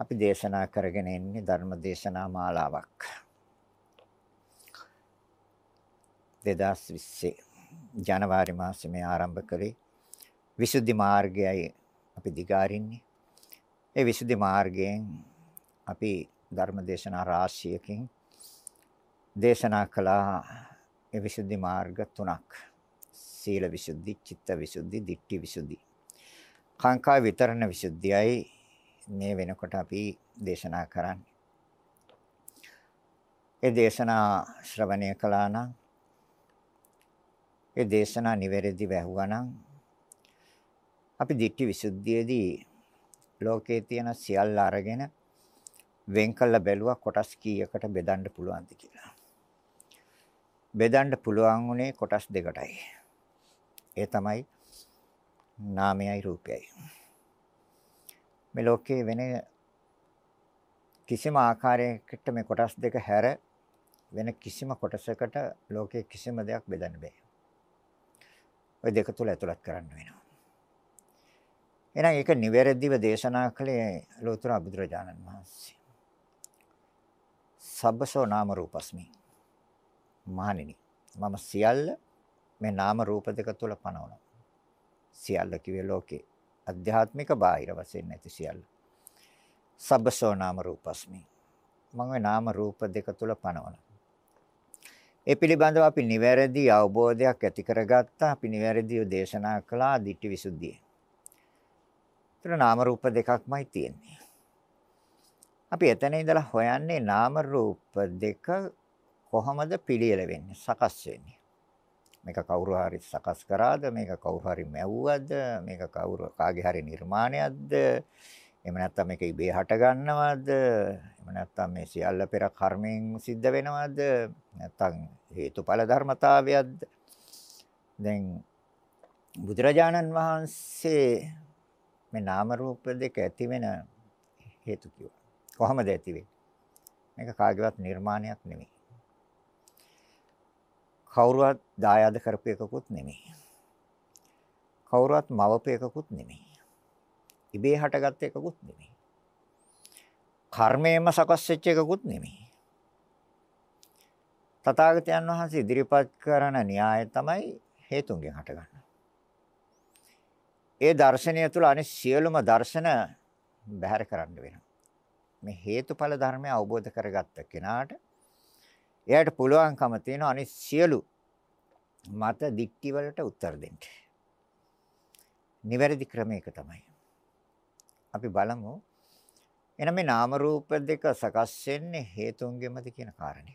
අපි දේශනා කරගෙන ඉන්නේ ධර්ම දේශනා මාලාවක්. 2020 ජනවාරි මාසයේ මේ ආරම්භ කළේ විසුද්ධි මාර්ගයයි අපි දිගාරින්නේ. ඒ විසුද්ධි මාර්ගයෙන් අපි ධර්ම දේශනා රාශියකින් දේශනා කළා ඒ විසුද්ධි මාර්ග තුනක්. සීල විසුද්ධි, චිත්ත විසුද්ධි, ditthi විසුද්ධි. කාංකා විතරණ විසුද්ධියයි මේ වෙනකොට අපි දේශනා කරන්නේ. ඒ දේශනා ශ්‍රවණය කළා නම් ඒ දේශනා නිවැරදිව ඇහුවා නම් අපි ditthi විසුද්ධියේදී ලෝකයේ තියෙන සියල්ල අරගෙන වෙන් කළ බැලුවා කොටස් කීයකට බෙදන්න පුළුවන්ද කියලා. බෙදන්න පුළුවන් උනේ කොටස් දෙකටයි. ඒ තමයි නාමයයි රූපයයි. මේ ලෝකයේ වෙන කිසිම ආකාරයකට මේ කොටස් දෙක හැර වෙන කිසිම කොටසකට ලෝකයේ කිසිම දෙයක් බෙදන්න බෑ. ওই දෙක තුල ඇතුළත් කරන්න වෙනවා. එහෙනම් ඒක නිවැරදිව දේශනා කළේ ලෝතර බුදුරජාණන් වහන්සේ. සබ්බසෝ නාම රූපස්මි. මහණෙනි මම සියල්ල මේ නාම රූප දෙක තුල පනවනවා. සියල්ල කිව්වේ ලෝකේ අධ්‍යාත්මික බාහිර වශයෙන් නැති සියල්ල. සබ්බසෝ නාම රූපස්මි. මම මේ නාම රූප දෙක තුල පනවනවා. ඒ පිළිබඳව අපි නිවැරදි අවබෝධයක් ඇති කරගත්තා. අපි නිවැරදිව දේශනා කළා ditthi visuddhiye. ඒතර නාම රූප දෙකක්මයි තියෙන්නේ. අපි එතන ඉඳලා හොයන්නේ නාම රූප දෙක කොහොමද පිළියෙල වෙන්නේ සකස් වෙන්නේ. මේක කවුරු හරි සකස් කරාද? මේක කවුරු හරි මැව්වද? මේක කවුරු කාගේ හරි නිර්මාණයක්ද? එහෙම නැත්නම් මේක ඉබේ හට ගන්නවද? එහෙම නැත්නම් මේ සියල්ල පෙර කර්මයෙන් සිද්ධ වෙනවද? නැත්නම් හේතුඵල ධර්මතාවයක්ද? දැන් බුදුරජාණන් වහන්සේ මේ නාම රූප දෙක ඇති වෙන හේතු කිව්වා. කොහොමද ඇති වෙන්නේ? මේක කාගේවත් නිර්මාණයක් නෙමෙයි. කවුරුවත් දායාද කරපු එකකුත් නෙමෙයි. කවුරුවත් මවපු එකකුත් නෙමෙයි. ඉබේ හටගත් එකකුත් නෙමෙයි. කර්මයෙන්ම සකස් වෙච්ච එකකුත් නෙමෙයි. තථාගතයන් වහන්සේ ඉදිරිපත් කරන න්‍යාය තමයි හේතුන්ගෙන් හටගන්නේ. ඒ දර්ශනය තුළ අනිත් සියලුම දර්ශන බැහැර කරන්න වෙනවා. මේ හේතුඵල ධර්මය අවබෝධ කරගත්ත කෙනාට එයාට පුළුවන්කම තියෙනවා අනිත් සියලු මත දික්ටි වලට උත්තර දෙන්න. නිවැරදි ක්‍රමයක තමයි. අපි බලමු. එහෙනම් මේ නාම රූප දෙක සකස් වෙන්නේ හේතුන්ගෙමද කියන කාරණය.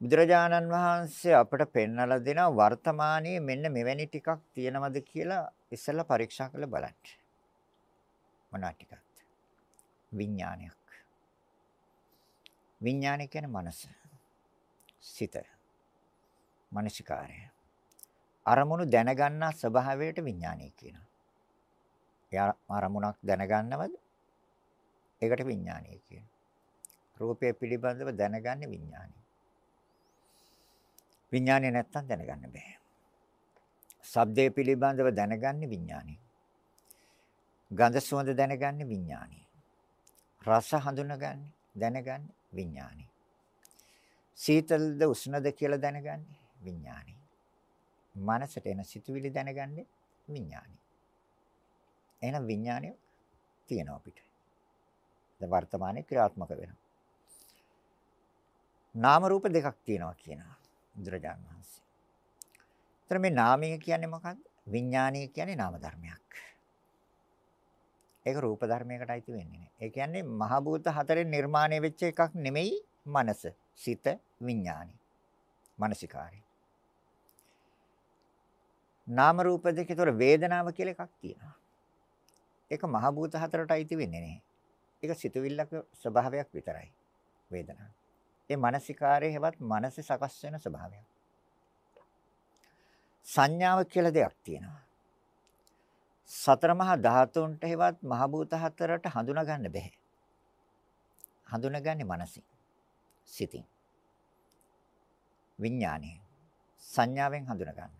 බුදුරජාණන් වහන්සේ අපට පෙන්වලා දෙන වර්තමානයේ මෙන්න මෙවැනි ටිකක් තියෙනවද කියලා ඉස්සෙල්ලා පරීක්ෂා කරලා බලන්න. මොනවා ටිකක්ද? විඥානයක්. විඥානය කියන්නේ මනස. සිත. මනසිකාරය. අරමුණු දැනගන්නා ස්වභාවයට විඥානය කියනවා. එයා අරමුණක් දැනගන්නවද? ඒකට විඥානය කියනවා. රූපය පිළිබඳව දැනගන්නේ විඥානය. විඥානය නැත්තම් දැනගන්න බෑ. ශබ්දය පිළිබඳව දැනගන්නේ විඥානය. ගන්ධ සුවඳ දැනගන්නේ විඥානය. රස හඳුනගන්නේ දැනගන්නේ විඥානි. සීතලද උෂ්ණද කියලා දැනගන්නේ විඥානි. මනසට එන සිතුවිලි දැනගන්නේ විඥානි. එහෙනම් විඥානය තියෙනවා අපිට. දැන් වර්තමානයේ ක්‍රියාත්මක වෙනවා. නාම රූප දෙකක් තියෙනවා කියනවා බුදුරජාණන් වහන්සේ. එතන මේ නාමය කියන්නේ මොකක්ද? විඥානීය කියන්නේ නාම ධර්මයක්. ඒක රූප ධර්මයකට අයිති වෙන්නේ නැහැ. ඒ කියන්නේ මහ භූත හතරෙන් නිර්මාණය වෙච්ච එකක් නෙමෙයි මනස, සිත, විඥානි. මානසිකාරය. නාම රූප දෙකේ තොර වේදනාව කියලා එකක් තියෙනවා. ඒක මහ භූත හතරට අයිති වෙන්නේ නැහැ. ඒක සිතුවිල්ලක ස්වභාවයක් විතරයි. වේදනාව. ඒ මානසිකාරයේ හැවත් මනසේ සකස් වෙන ස්වභාවයක්. සංඥාව කියලා දෙයක් තියෙනවා. සතර මහා ධාතුන්ට හෙවත් මහ භූත හතරට හඳුනා ගන්න බෑ. හඳුනාගන්නේ මනසින්. සිතින්. විඥානය. සංඥාවෙන් හඳුනා ගන්න.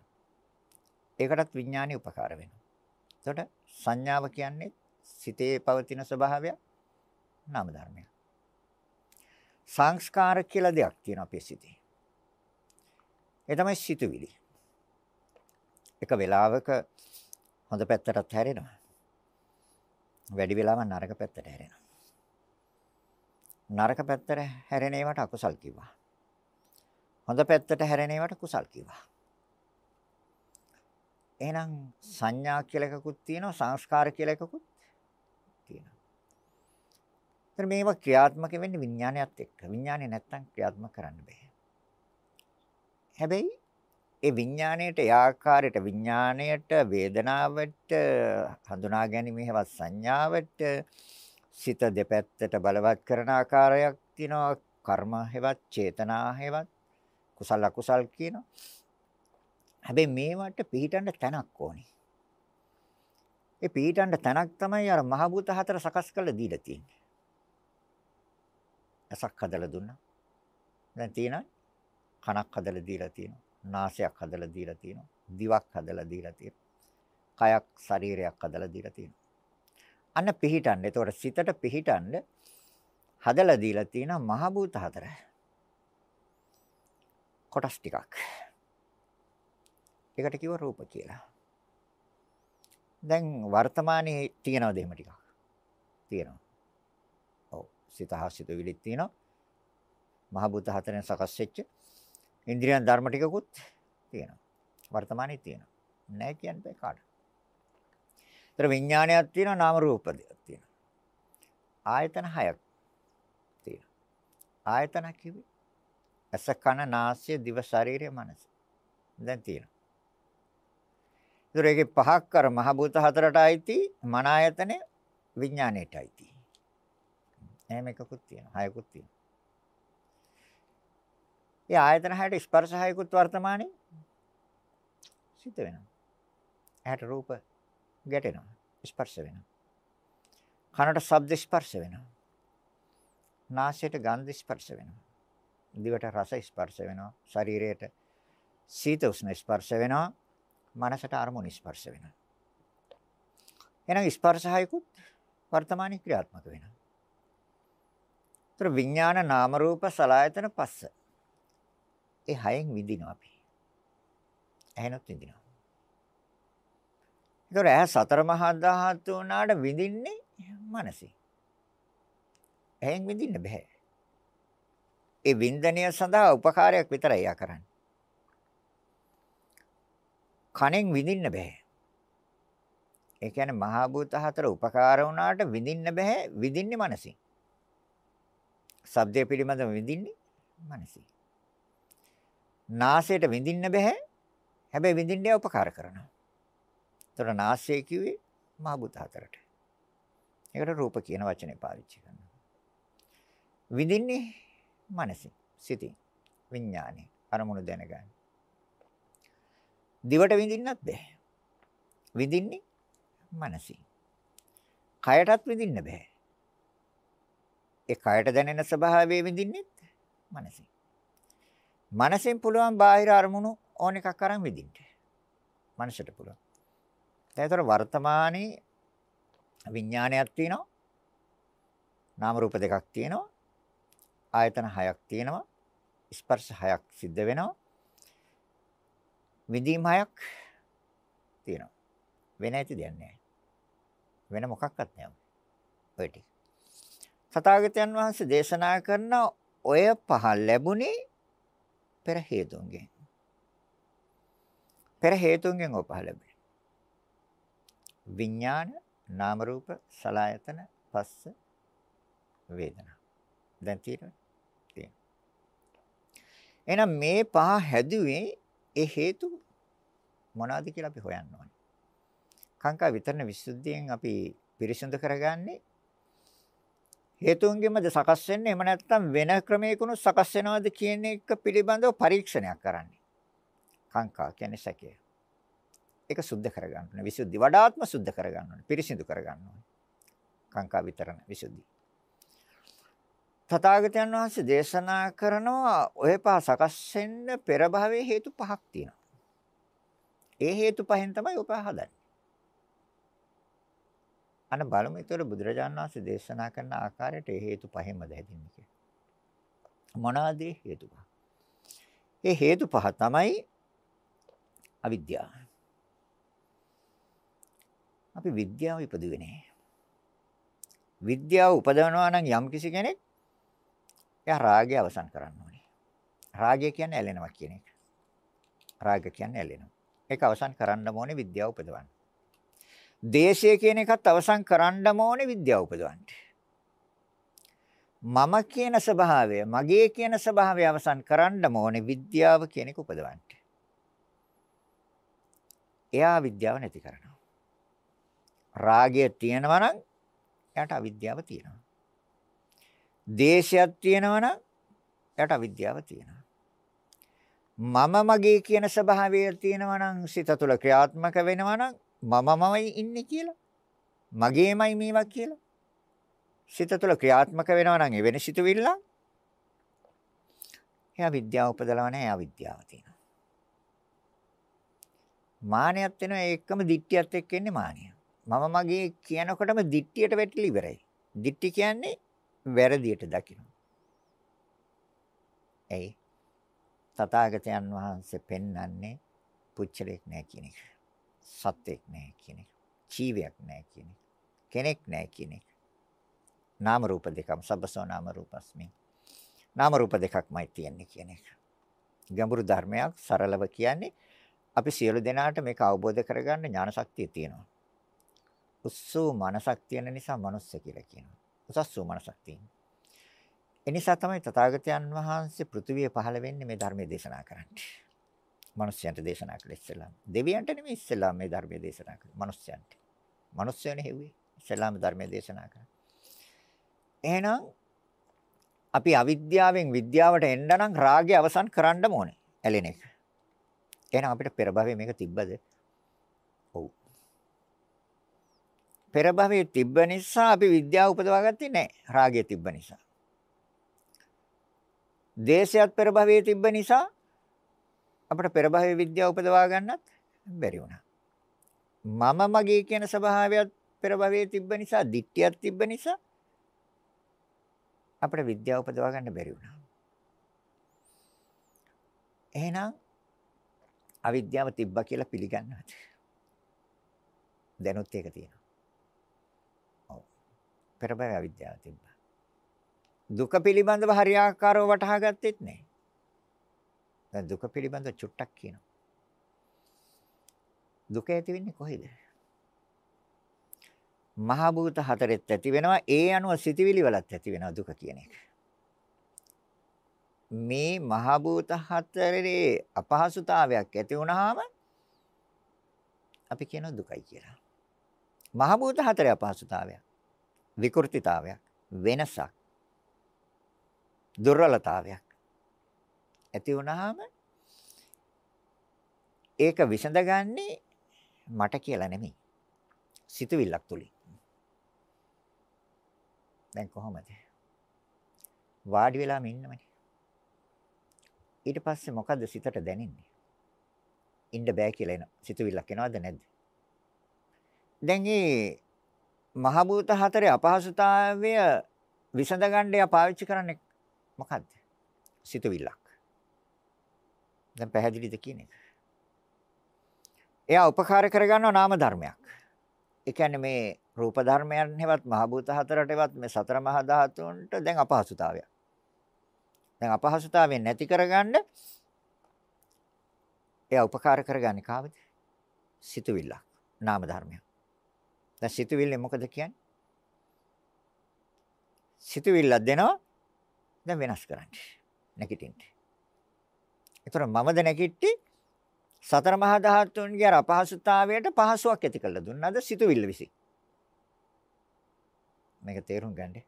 ඒකටත් විඥානي උපකාර වෙනවා. එතකොට සංඥාව කියන්නේ සිතේ පවතින ස්වභාවය නාම ධර්මයක්. සංස්කාර කියලා දෙයක් තියෙනවා අපේ සිතේ. ඒ තමයි සිතුවිලි. එක වෙලාවක හොඳ පැත්තටත් හැරෙනවා. වැඩි වෙලාවක් නරක පැත්තට හැරෙනවා. නරක පැත්තට හැරෙන ඒවාට අකුසල් කිව්වා. හොඳ පැත්තට හැරෙන ඒවාට කුසල් කිව්වා. එහෙනම් සංඥා කියලා එකකුත් තියෙනවා සංස්කාර කියලා එකකුත් තියෙනවා. ඒතර මේවා ක්‍රියාත්මක වෙන්නේ විඥානයත් එක්ක. විඥානේ නැත්තම් ක්‍රියාත්මක කරන්න බෑ. හැබැයි ඒ විඥාණයට ඒ ආකාරයට විඥාණයට වේදනාවට හඳුනා ගැනීම හේවත් සංඥාවට සිත දෙපැත්තට බලවත් කරන ආකාරයක් තියෙනවා කර්ම හේවත් චේතනා හේවත් කුසල අකුසල් කියනවා හැබැයි මේවට පිළිටන්න තැනක් ඕනේ. ඒ පිළිටන්න තැනක් තමයි අර මහ භූත හතර සකස් කරලා දීලා තියෙන්නේ. ඇසක් හදලා දුන්නා. දැන් තියෙනවා කනක් හදලා දීලා තියෙනවා. නාසයක් හදලා දීලා තියෙනවා. දිවක් හදලා දීලා තියෙනවා. කයක් ශරීරයක් හදලා දීලා තියෙනවා. අන්න පිහිටන්න. එතකොට සිතට පිහිටන්න හදලා දීලා තියෙනවා මහ භූත හතර. කොටස් ටිකක්. ඒකට කිව්ව රූප කියලා. දැන් වර්තමානයේ තියෙනවද එහෙම ටිකක්? තියෙනවා. ඔව්. සිත හා සිත විලිත් තියෙනවා. මහ බුද්ධ හතරෙන් සකස් වෙච්ච ඉන්ද්‍රියන් ධර්ම ටිකකුත් තියෙනවා. වර්තමානයේ තියෙනවා. නැහැ කියන්න බෑ කාට. ඒතර විඥානයක් තියෙනවා නාම රූප දෙයක් තියෙනවා. ආයතන හයක් තියෙනවා. ආයතන කිව්වේ ඇස කන නාසය දිව ශරීරය මනස. දැන් තියෙනවා. ඒතර ඒකේ පහක් කර මහ භූත හතරට අයිති මන ආයතනේ විඥාණයට අයිති. එහෙම එකකුත් තියෙනවා. හයකුත් තියෙනවා. ඒ ආයතන හයට ස්පර්ශ හයකුත් වර්තමානයේ සිද්ධ වෙනවා. ඇහැට රූප ගැටෙනවා. ස්පර්ශ වෙනවා. කනට ශබ්ද ස්පර්ශ වෙනවා. නාසයට ගන්ධ ස්පර්ශ වෙනවා. දිවට රස ස්පර්ශ වෙනවා. ශරීරයට සීත උෂ්ණ ස්පර්ශ වෙනවා. මනසට අරමුණු ස්පර්ශ වෙනවා. එහෙනම් ස්පර්ශයකුත් වර්තමානයේ ක්‍රියාත්මක වෙනවා. ඒතර විඥාන නාම රූප සලආයතන පස්ස. ඒ හයෙන් විඳිනවා අපි. ඇහෙනොත් විඳිනවා. ඒතර ඇහ සතර මහා ධාතු උනාට විඳින්නේ මනසේ. ඇහෙන් විඳින්න බෑ. ඒ වින්දනය සඳහා උපකාරයක් විතරයි යා කරන්නේ. කණෙන් විඳින්න බෑ. ඒ කියන්නේ මහා භූත හතර උපකාර වුණාට විඳින්න බෑ විඳින්නේ මනසින්. ශබ්දය පිළිබඳව විඳින්නේ මනසින්. නාසයට විඳින්න බෑ හැබැයි විඳින්නේ උපකාර කරනවා. ඒතර නාසය කිව්වේ මහා භූත හතරට. ඒකට රූප කියන වචනේ පාවිච්චි කරනවා. විඳින්නේ මනසින් සිතින් විඥානේ අරමුණු දැනගන්න. දිවට විඳින්නත් බෑ. විඳින්නේ මනසින්. කයටත් විඳින්න බෑ. ඒ කයට දැනෙන ස්වභාවය විඳින්නෙත් මනසින්. මනසෙන් පුළුවන් බාහිර අරමුණු ඕන එකක් අරන් විඳින්න. මනසට පුළුවන්. දැන්තර වර්තමානයේ විඥානයක් තියෙනවා. නාම රූප දෙකක් තියෙනවා. ආයතන හයක් තියෙනවා. ස්පර්ශ හයක් සිද්ධ වෙනවා. විඳීම් හයක් තියෙනවා. වෙන ඇති දෙයක් නැහැ. වෙන මොකක්වත් නැහැ. ඔය ටික. සතාගතයන් වහන්සේ දේශනා කරන ඔය පහ ලැබුණේ පෙර හේතුන්ගෙන්. පෙර හේතුන්ගෙන් ඔය පහ ලැබුණේ. විඥාන, නාම රූප, සලආයතන, පස්ස, වේදනා. දැන් තියෙනවා. තියෙනවා. එහෙනම් මේ පහ හැදුවේ ඒ හේතු මොනවද කියලා අපි හොයන්න ඕනේ. කාංකා විතරන විසුද්ධියෙන් අපි පිරිසිදු කරගන්නේ හේතුන්ගෙන්මද සකස් වෙන්නේ එහෙම නැත්නම් වෙන ක්‍රමයකිනුත් සකස් වෙනවද කියන එක පිළිබඳව පරීක්ෂණයක් කරන්නේ. කාංකා කියන්නේ සැකය. ඒක සුද්ධ කරගන්න ඕනේ. විසුද්ධි වඩාත්ම සුද්ධ කරගන්න ඕනේ. පිරිසිදු කරගන්න ඕනේ. කාංකා විතරන විසුද්ධි. තථාගතයන් වහන්සේ දේශනා කරනවා ඔය පහ සකස් වෙන්න පෙර භවයේ හේතු පහක් තියෙනවා. ඒ හේතු පහෙන් තමයි ඔය පහ හදන්නේ. අන්න බලමු ඒතර බුදුරජාණන් වහන්සේ දේශනා කරන ආකාරයට හේතු පහෙන්ම දැහැදින්නේ කියලා. මොනවාද හේතු පහ? ඒ හේතු පහ තමයි අවිද්‍යාව. අපි විද්‍යාව ඉපදුවේ නැහැ. විද්‍යාව උපදවනවා නම් යම් කිසි කෙනෙක් එයා රාගය අවසන් කරන්න ඕනේ. රාගය කියන්නේ ඇලෙනවා කියන එක. රාග කියන්නේ ඇලෙනවා. ඒක අවසන් කරන්න ඕනේ විද්‍යාව උපදවන්න. දේශය කියන එකත් අවසන් කරන්න ඕනේ විද්‍යාව උපදවන්න. මම කියන ස්වභාවය, මගේ කියන ස්වභාවය අවසන් කරන්න ඕනේ විද්‍යාව කියන එක උපදවන්න. එයා විද්‍යාව නැති කරනවා. රාගය තියෙනවා නම් එයාට අවිද්‍යාව තියෙනවා. දේශයක් තියෙනවා නම් එයාට අවිද්‍යාව තියෙනවා. මම මගේ කියන ස්වභාවය තියෙනවා නම් සිත තුළ ක්‍රියාත්මක වෙනවා නම් මමමයි ඉන්නේ කියලා. මගේමයි මේවා කියලා. සිත තුළ ක්‍රියාත්මක වෙනවා නම් එවැනි සිතුවිල්ල එයා විද්‍යාව උපදලව නැහැ එයා විද්‍යාව තියෙනවා. මානයක් වෙනවා ඒකම දිට්ඨියත් එක්ක එන්නේ මානිය. මම මගේ කියනකොටම දිට්ඨියට වැටිලා ඉවරයි. දිට්ඨි කියන්නේ වැරදියට දකින්න. එයි තථාගතයන් වහන්සේ පෙන්වන්නේ පුච්චලෙක් නැහැ කියන එක. සත්වෙක් නැහැ කියන එක. ජීවියක් නැහැ කියන එක. කෙනෙක් නැහැ කියන එක. නාම රූප දෙකම සබ්බසෝ නාම රූපස්මි. නාම රූප දෙකක්මයි තියෙන්නේ කියන එක. ගැඹුරු ධර්මයක් සරලව කියන්නේ අපි සියලු දෙනාට මේක අවබෝධ කරගන්න ඥාන ශක්තිය තියෙනවා. උස්සෝ මනසක් තියෙන නිසා මනුස්ස කියලා කියනවා. උසස් වූ මනසක් තියෙනවා. එනිසා තමයි තථාගතයන් වහන්සේ පෘථිවිය පහළ වෙන්නේ මේ ධර්මයේ දේශනා කරන්නේ. මිනිස්යන්ට දේශනා කළේ ඉස්සෙල්ලාම. දෙවියන්ට නෙමෙයි ඉස්සෙල්ලාම මේ ධර්මයේ දේශනා කළේ. මිනිස්යන්ට. මිනිස්යනේ හෙව්වේ. ඉස්සෙල්ලාම ධර්මයේ දේශනා කරා. එහෙනම් අපි අවිද්‍යාවෙන් විද්‍යාවට එන්න නම් රාගය අවසන් කරන්න ඕනේ. ඇලෙන එක. එහෙනම් අපිට පෙර භවයේ මේක තිබ්බද? ඔව්. පෙර භවයේ තිබ්බ නිසා අපි විද්‍යාව උපදවා ගත්තේ නැහැ. රාගය තිබ්බ නිසා. දේශයත් පෙර භවයේ තිබ්බ නිසා අපිට පෙර භවයේ විද්‍යාව උපදවා ගන්නත් බැරි වුණා. මම මගේ කියන ස්වභාවයත් පෙර භවයේ තිබ්බ නිසා, දිට්ඨියක් තිබ්බ නිසා අපිට විද්‍යාව උපදවා ගන්න බැරි වුණා. එහෙනම් අවිද්‍යාව තිබ්බා කියලා පිළිගන්නවද? දැනුත් ඒක තියෙනවා. ඔව්. පෙර භවයේ අවිද්‍යාව තිබ්බා. දුක පිළිබඳව හරියාකාරව වටහා ගත්තෙත් නැහැ. දැන් දුක පිළිබඳව චුට්ටක් කියනවා. දුක ඇති වෙන්නේ කොහෙද? මහ භූත හතරෙත් ඇති වෙනවා. ඒ අනුව සිටිවිලි වලත් ඇති වෙනවා දුක කියන එක. මේ මහ භූත හතරේ අපහසුතාවයක් ඇති වුනහම අපි කියන දුකයි කියලා. මහ භූත හතරේ අපහසුතාවයක්, විකෘතිතාවයක්, වෙනසක් දුර්වලතාවයක් ඇති වුනහම ඒක විසඳගන්නේ මට කියලා නෙමෙයි. සිතුවිල්ලක් තුලින්. දැන් කොහොමද? වාඩි වෙලාම ඉන්නමනේ. ඊට පස්සේ මොකද්ද සිතට දැනෙන්නේ? ඉන්න බෑ කියලා එන සිතුවිල්ලක් එනවද නැද්ද? දැන් මේ මහ භූත හතරේ අපහසුතාවය විසඳගන්න යා පාවිච්චි කරන්නේ මොකද්ද? සිතුවිල්ලක්. දැන් පැහැදිලිද කියන එක? එයා උපකාර කරගන්නවා නාම ධර්මයක්. ඒ කියන්නේ මේ රූප ධර්මයන් හෙවත් මහ භූත හතරටවත් මේ සතර මහා ධාතුන්ට දැන් අපහසුතාවයක්. දැන් අපහසුතාවයෙන් නැති කරගන්න එයා උපකාර කරගන්නේ කාවද? සිතුවිල්ලක්. නාම ධර්මයක්. දැන් සිතුවිල්ලෙන් මොකද කියන්නේ? සිතුවිල්ලක් දෙනවා දැන් වෙනස් කරන්න. නැගිටින්න. ඒතර මමද නැගිට්ටි සතර මහා ධාතුන්ගේ අර අපහසුතාවයට පහසුවක් ඇති කළ දුන්නාද සිතුවිල්ල විසින්. මේක තේරුම් ගන්න.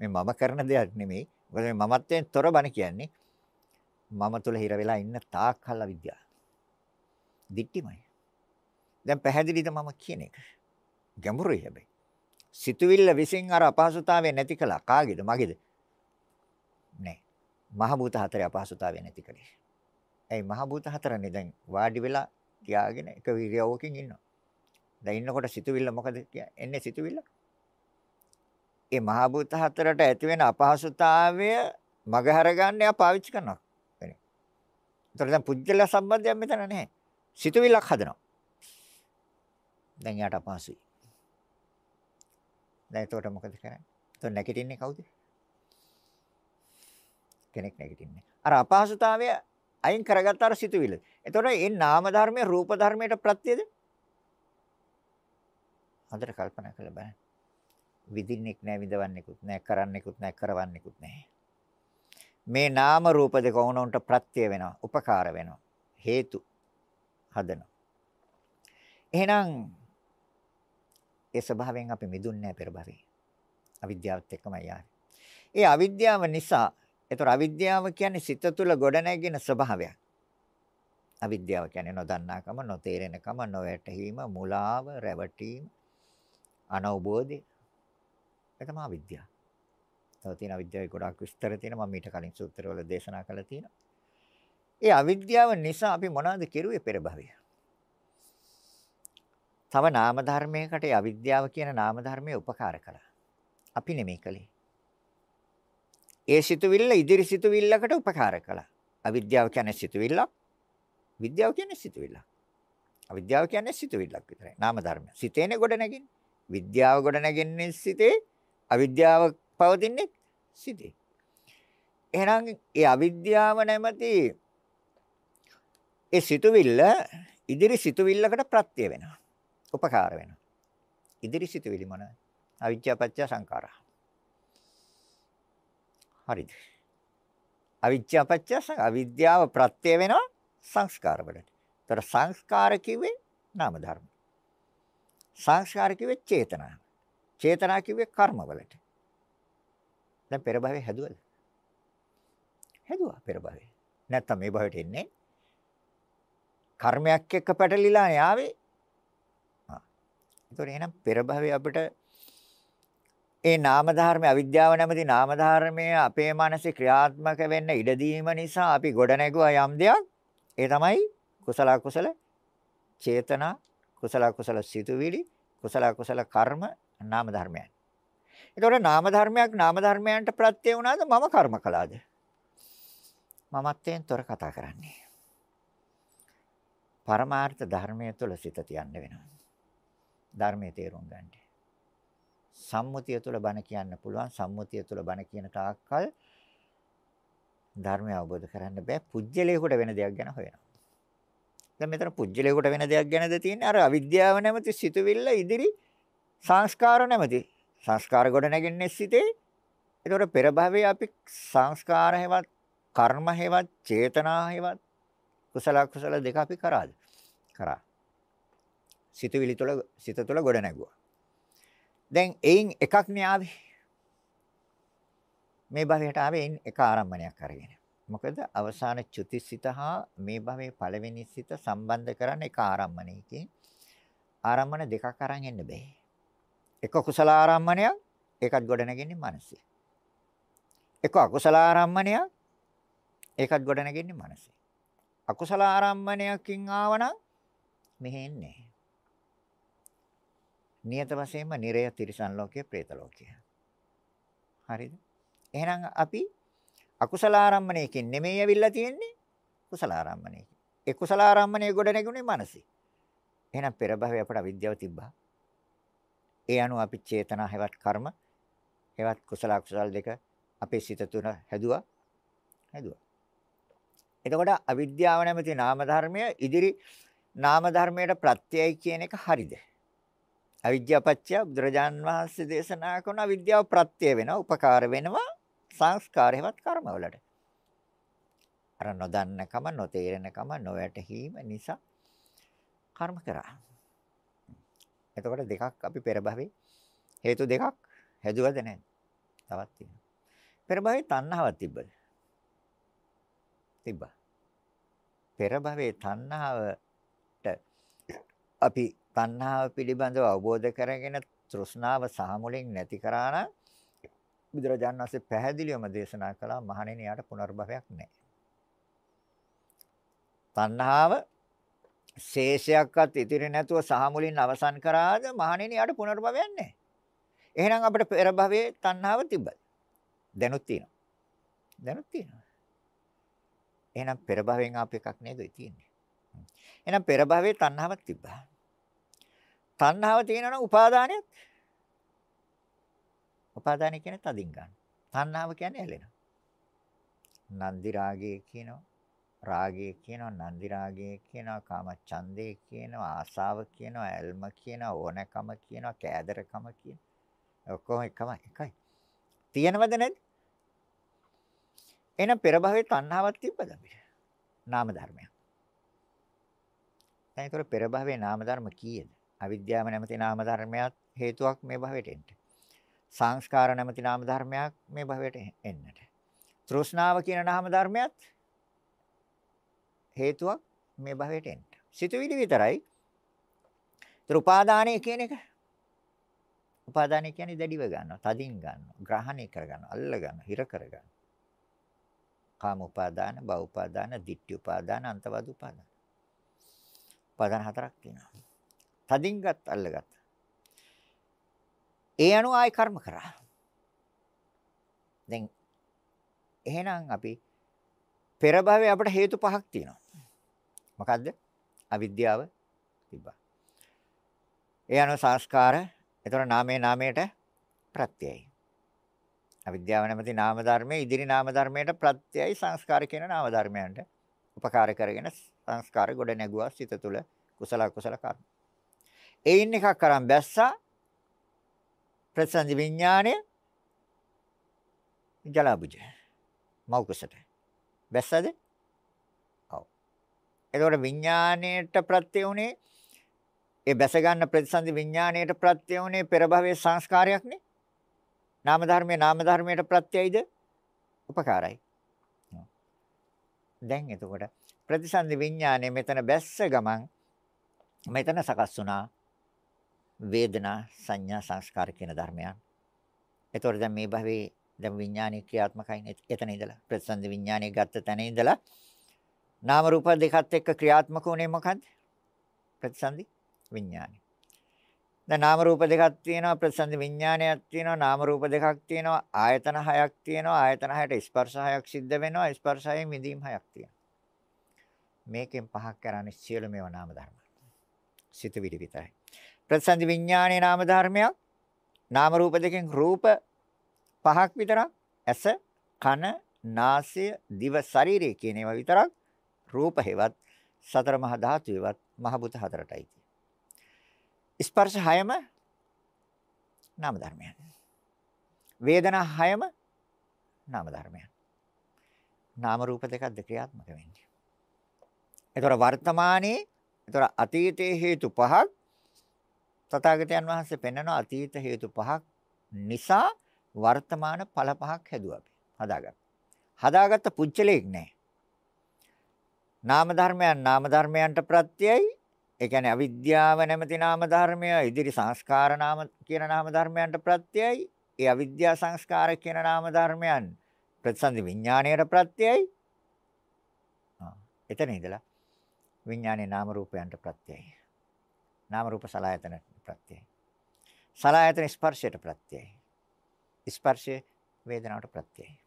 මේ මම කරන දෙයක් නෙමෙයි. මොකද මේ මමත්වයෙන් තොර බණ කියන්නේ මම තුල හිර වෙලා ඉන්න තාක් කල් අවිද්‍යාව. දික්ටිමයි. දැන් පැහැදිලිද මම කියන එක? ගැඹුරුයි හැබැයි. සිතුවිල්ල විසින් අර අපහසුතාවය නැති කළා කාගේද මගේද? නෑ. මහ භූත හතරේ අපහසුතාවය නැති කලේ. ඇයි මහ භූත හතරනේ දැන් වාඩි වෙලා තියාගෙන එක විරියවකින් ඉන්නවා. දැන් ඉන්නකොට සිතුවිල්ල මොකද එන්නේ සිතුවිල්ල? ඒ මහ භූත හතරට ඇති වෙන අපහසුතාවය මගහරගන්න යා පාවිච්චි කරනවා. එනේ. ඒතර දැන් පුජ්‍යල සම්බන්ධයක් මෙතන නැහැ. සිතුවිල්ලක් හදනවා. දැන් යාට අපහසුයි. දැන් එතකොට මොකද කරන්නේ? එතකොට නැගිටින්නේ කවුද? කෙනෙක් නැගිටින්නේ. අර අපහසුතාවය අයින් කරගත්ත අර සිතුවිල්ල. එතකොට මේ නාම ධර්මයේ රූප ධර්මයට ප්‍රත්‍යද? හොඳට කල්පනා කරලා බලන්න. විදින්නෙක් නැහැ, විඳවන්නෙකුත් නැහැ, කරන්නෙකුත් නැහැ, කරවන්නෙකුත් නැහැ. මේ නාම රූප දෙක වුණොන්ට ප්‍රත්‍ය වෙනවා, උපකාර වෙනවා, හේතු හදනවා. එහෙනම් ඒ ස්වභාවයෙන් අපි මිදුන්නේ නැහැ පෙර භවයේ. අවිද්‍යාවත් එක්කමයි යන්නේ. ඒ අවිද්‍යාව නිසා, ඒතර අවිද්‍යාව කියන්නේ සිත තුළ ගොඩනැගෙන ස්වභාවයක්. අවිද්‍යාව කියන්නේ නොදන්නාකම, නොතේරෙනකම, නොවැටහීම, මුලාව, රැවටීම, අනවබෝධය. ඒ තමයි අවිද්‍යාව. තව තියෙන අවිද්‍යාවේ ගොඩාක් විස්තර තියෙනවා මම ඊට කලින් සූත්‍රවල දේශනා කළා තියෙනවා. ඒ අවිද්‍යාව නිසා අපි මොනවද කෙරුවේ පෙර භවයේ? තව නාම ධර්මයකට අවිද්‍යාව කියන නාම ධර්මයේ උපකාර කළා. අපි නෙමෙයි කළේ. ඒ සිතුවිල්ල ඉදිරි සිතුවිල්ලකට උපකාර කළා. අවිද්‍යාව කියන්නේ සිතුවිල්ලක්. විද්‍යාව කියන්නේ සිතුවිල්ලක්. අවිද්‍යාව කියන්නේ සිතුවිල්ලක් විතරයි. නාම ධර්ම. සිතේනේ ගොඩ නැගින්නේ. විද්‍යාව ගොඩ නැගෙන්නේ සිතේ. අවිද්‍යාව පවතින්නේ සිතේ. එහෙනම් ඒ අවිද්‍යාව නැමැති ඒ සිතුවිල්ල ඉදිරි සිතුවිල්ලකට ප්‍රත්‍ය වෙනවා. උපකාර වෙනවා. ඉදිරි සිතුවිලි මොනවාද? අවිද්‍යාව පත්‍ය සංකාරා. හරිද? අවිද්‍යාව පත්‍ය අවිද්‍යාව ප්‍රත්‍ය වෙනවා සංස්කාර වලට. ତර සංස්කාර කිව්වේ නාම ධර්ම. සංස්කාර කිව්වේ චේතනා. චේතනා කිව්වේ කර්ම වලට. දැන් පෙර භවයේ හැදුවද? හැදුවා පෙර භවයේ. නැත්තම් මේ භවයට එන්නේ කර්මයක් එක්ක පැටලිලා යාවේ ඒතකොට එහෙනම් පෙර භවයේ අපිට ඒ නාම ධර්ම අවිද්‍යාව නැමැති නාම ධර්මය අපේ මනසේ ක්‍රියාත්මක වෙන්න ඉඩ දීම නිසා අපි ගොඩ නැගුවා යම් දෙයක් ඒ තමයි කුසල කුසල චේතනා කුසල කුසල සිතුවිලි කුසල කුසල කර්ම නාම ධර්මයන්. ඒතකොට නාම ධර්මයක් නාම ධර්මයන්ට ප්‍රත්‍ය වුණාද මම කර්ම කළාද? මමත්වයෙන් තොර කතා කරන්නේ. පරමාර්ථ ධර්මයේ තුල සිත තියන්න වෙනවා. ධර්මයේ තේරුම් ගන්න. සම්මුතිය තුළ බණ කියන්න පුළුවන් සම්මුතිය තුළ බණ කියන තාක්කල් ධර්මය අවබෝධ කරන්න බෑ පුජ්‍යලයකට වෙන දෙයක් ගැන හොයනවා. දැන් මෙතන පුජ්‍යලයකට වෙන දෙයක් ගැනද තියෙන්නේ අර අවිද්‍යාව නැමැති සිතුවිල්ල ඉදිරි සංස්කාර නැමැති සංස්කාර ගොඩ නැගෙන්නේ සිතේ. ඒතකොට පෙර භවයේ අපි සංස්කාර හේවත් කර්ම හේවත් චේතනා හේවත් කුසල කුසල දෙක අපි කරාද? කරා. සිතවිලි තුළ සිත තුළ ගොඩ නැගුවා. දැන් එයින් එකක් න්යාවේ. මේ භවයට ආවේ එක ආරම්භණයක් අරගෙන. මොකද අවසාන චුතිසිත හා මේ භවයේ පළවෙනි සිත සම්බන්ධ කරන්න එක ආරම්භණයකින් ආරම්භන දෙකක් අරන් එන්න බෑ. එක කුසල ආරම්භණයක් ඒකත් ගොඩ නැගෙන්නේ මනසේ. එක අකුසල ආරම්භණයක් ඒකත් ගොඩ නැගෙන්නේ මනසේ. අකුසල ආරම්භණයකින් ආවනම් මෙහෙ එන්නේ නියත වශයෙන්ම නිරය තිරිසන් ලෝකය, പ്രേත ලෝකය. හරිද? එහෙනම් අපි අකුසල ආරම්මණයකින් නෙමෙයි ඇවිල්ලා තියෙන්නේ කුසල ආරම්මණයකින්. ඒ කුසල ආරම්මණය ගොඩ නැගුණේ මනසේ. එහෙනම් පෙර භවයේ අපට අවිද්‍යාව තිබ්බා. ඒ අනුව අපි චේතනා හැවත් කර්ම හැවත් කුසල අකුසල දෙක අපේ සිත තුන හැදුවා. හැදුවා. එතකොට අවිද්‍යාව නැමැති නාම ධර්මය ඉදිරි නාම ධර්මයට ප්‍රත්‍යයයි කියන එක හරිද? අවිද්‍යාව පත්‍ය බුදුරජාන් වහන්සේ දේශනා කරන අවිද්‍යාව ප්‍රත්‍ය වෙනවා උපකාර වෙනවා සංස්කාරයවත් කර්මවලට අර නොදන්නකම නොතේරෙනකම නොවැටහීම නිසා කර්ම කරා. එතකොට දෙකක් අපි පෙර භවයේ හේතු දෙකක් හැදුවද නැද්ද? තවත් තියෙනවා. පෙර භවයේ තණ්හාවක් තිබ්බද? තිබ්බා. පෙර භවයේ තණ්හාවට අපි තණ්හාව පිළිබඳව අවබෝධ කරගෙන තෘෂ්ණාව සහ මුලින් නැති කරා නම් බුදුරජාණන් වහන්සේ පැහැදිලිවම දේශනා කළා මහණෙනි යාට පුනර්භවයක් නැහැ. තණ්හාව ශේෂයක්වත් ඉතිරි නැතුව සහ මුලින් අවසන් කරාද මහණෙනි යට පුනර්භවයක් නැහැ. එහෙනම් අපිට පෙර භවයේ තණ්හාව තිබ්බද? දැනුත් තියෙනවා. දැනුත් තියෙනවා. එහෙනම් පෙර භවයෙන් ආපු එකක් නේද තියෙන්නේ. එහෙනම් පෙර භවයේ තණ්හාවක් තිබ්බා. තණ්හාව තියෙනවා නම් උපාදානයක්. උපාදානය කියන්නේ තදින් ගන්න. තණ්හාව කියන්නේ ඇලෙනවා. නන්දි රාගය කියනවා. රාගය කියනවා නන්දි රාගය කියනවා කාම ඡන්දේ කියනවා ආසාව කියනවා ඇල්ම කියනවා ඕනකම කියනවා කෑදරකම කියනවා ඔක්කොම එකම එකයි තියෙනවද නැද්ද එහෙනම් පෙර භවයේ තණ්හාවක් තිබ්බද අපිට නාම ධර්මයක් දැන් ඒතර පෙර භවයේ නාම ධර්ම කීයද අවිද්‍යාව නැමැති නාම ධර්මයක් හේතුවක් මේ භවයට එන්න සංස්කාර නැමැති නාම ධර්මයක් මේ භවයට එන්නට තෘෂ්ණාව කියන නාම ධර්මයක් හේතුවක් මේ භවයට එන්න. සිතුවිලි විතරයි. ඒතර උපාදානය කියන එක උපාදානය කියන්නේ දැඩිව ගන්නවා, තදින් ගන්නවා, ග්‍රහණය කර ගන්නවා, අල්ල ගන්නවා, හිර කර ගන්නවා. කාම උපාදාන, භව උපාදාන, ditthi උපාදාන, අන්තවද උපාදාන. උපාදාන හතරක් තියෙනවා. තදින් ගත් අල්ලගත්. ඒ අනුව ආයි කර්ම කරා. දැන් එහෙනම් අපි පෙර භවයේ අපිට හේතු පහක් තියෙනවා. මොකද්ද? අවිද්‍යාව තිබ්බා. ඒ අනුව සංස්කාර, එතකොට නාමයේ නාමයට ප්‍රත්‍යයයි. අවිද්‍යාව නැමැති නාම ධර්මයේ ඉදිරි නාම ධර්මයට ප්‍රත්‍යයයි සංස්කාර කියන නාම ධර්මයන්ට උපකාර කරගෙන සංස්කාර ගොඩ නැගුවා සිත තුළ කුසල කුසල කර්ම. ඒයින් එකක් කරන් බැස්සා ප්‍රසංජ විඥාණය ජලබුජ මෞකසට බැස්සද එතකොට විඥාණයට ප්‍රත්‍ය උනේ ඒ බැස ගන්න ප්‍රතිසන්දි විඥාණයට ප්‍රත්‍ය උනේ පෙර භවයේ සංස්කාරයක් නේ. නාම ධර්මයේ නාම ධර්මයට ප්‍රත්‍යයිද? උපකාරයි. දැන් එතකොට ප්‍රතිසන්දි විඥාණය මෙතන බැස්ස ගමන් මෙතන සකස් වුණා වේදනා සංඥා සංස්කාර කියන ධර්මයන්. එතකොට දැන් මේ භවයේ දැන් විඥානීය ක්‍රියාත්මකයි එතන ඉඳලා ප්‍රතිසන්දි විඥානීය ගත්ත තැන ඉඳලා නාම රූප දෙකත් එක්ක ක්‍රියාත්මක වුණේ මොකද්ද? ප්‍රතිසන්දි විඥානය. දැන් නාම රූප දෙකක් තියෙනවා ප්‍රතිසන්දි විඥානයක් තියෙනවා නාම රූප දෙකක් තියෙනවා ආයතන හයක් තියෙනවා ආයතන හයට ස්පර්ශ හයක් සිද්ධ වෙනවා ස්පර්ශ හයෙන් විඳීම් හයක් තියෙනවා. මේකෙන් පහක් කරන්නේ සියලු මේවා නාම ධර්ම. සිත විදි විතරයි. ප්‍රතිසන්දි විඥානයේ නාම ධර්මයක් නාම රූප දෙකෙන් රූප පහක් විතරක් ඇස කන නාසය දිව ශරීරය කියන ඒවා විතරක් රූප හේවත් සතර මහා ධාතු හේවත් මහ බුත හතරටයි ස්පර්ශ හයම නාම ධර්මයන්. වේදනා හයම නාම ධර්මයන්. නාම රූප දෙකක්ද ක්‍රියාත්මක වෙන්නේ. ඒතර වර්තමානයේ ඒතර අතීතයේ හේතු පහක් තථාගතයන් වහන්සේ පෙන්වන අතීත හේතු පහක් නිසා වර්තමාන ඵල පහක් හැදුවා අපි. හදාගත්තා. හදාගත්ත පුච්චලයක් නැහැ. නාම ධර්මයන් නාම ධර්මයන්ට ප්‍රත්‍යයයි. ඒ කියන්නේ අවිද්‍යාව නැමැති නාම ධර්මය ඉදිරි සංස්කාර නාම කියන නාම ධර්මයන්ට ප්‍රත්‍යයයි. ඒ අවිද්‍යා සංස්කාර කියන නාම ධර්මයන් ප්‍රතිසන්දි විඥාණයට ප්‍රත්‍යයයි. එතන ඉඳලා විඥානේ නාම රූපයන්ට ප්‍රත්‍යයයි. නාම රූප සලආයතන ප්‍රත්‍යයයි සලආයතන ස්පර්ශයට ප්‍රත්‍යයයි ස්පර්ශය වේදනාවට ප්‍රත්‍යයයි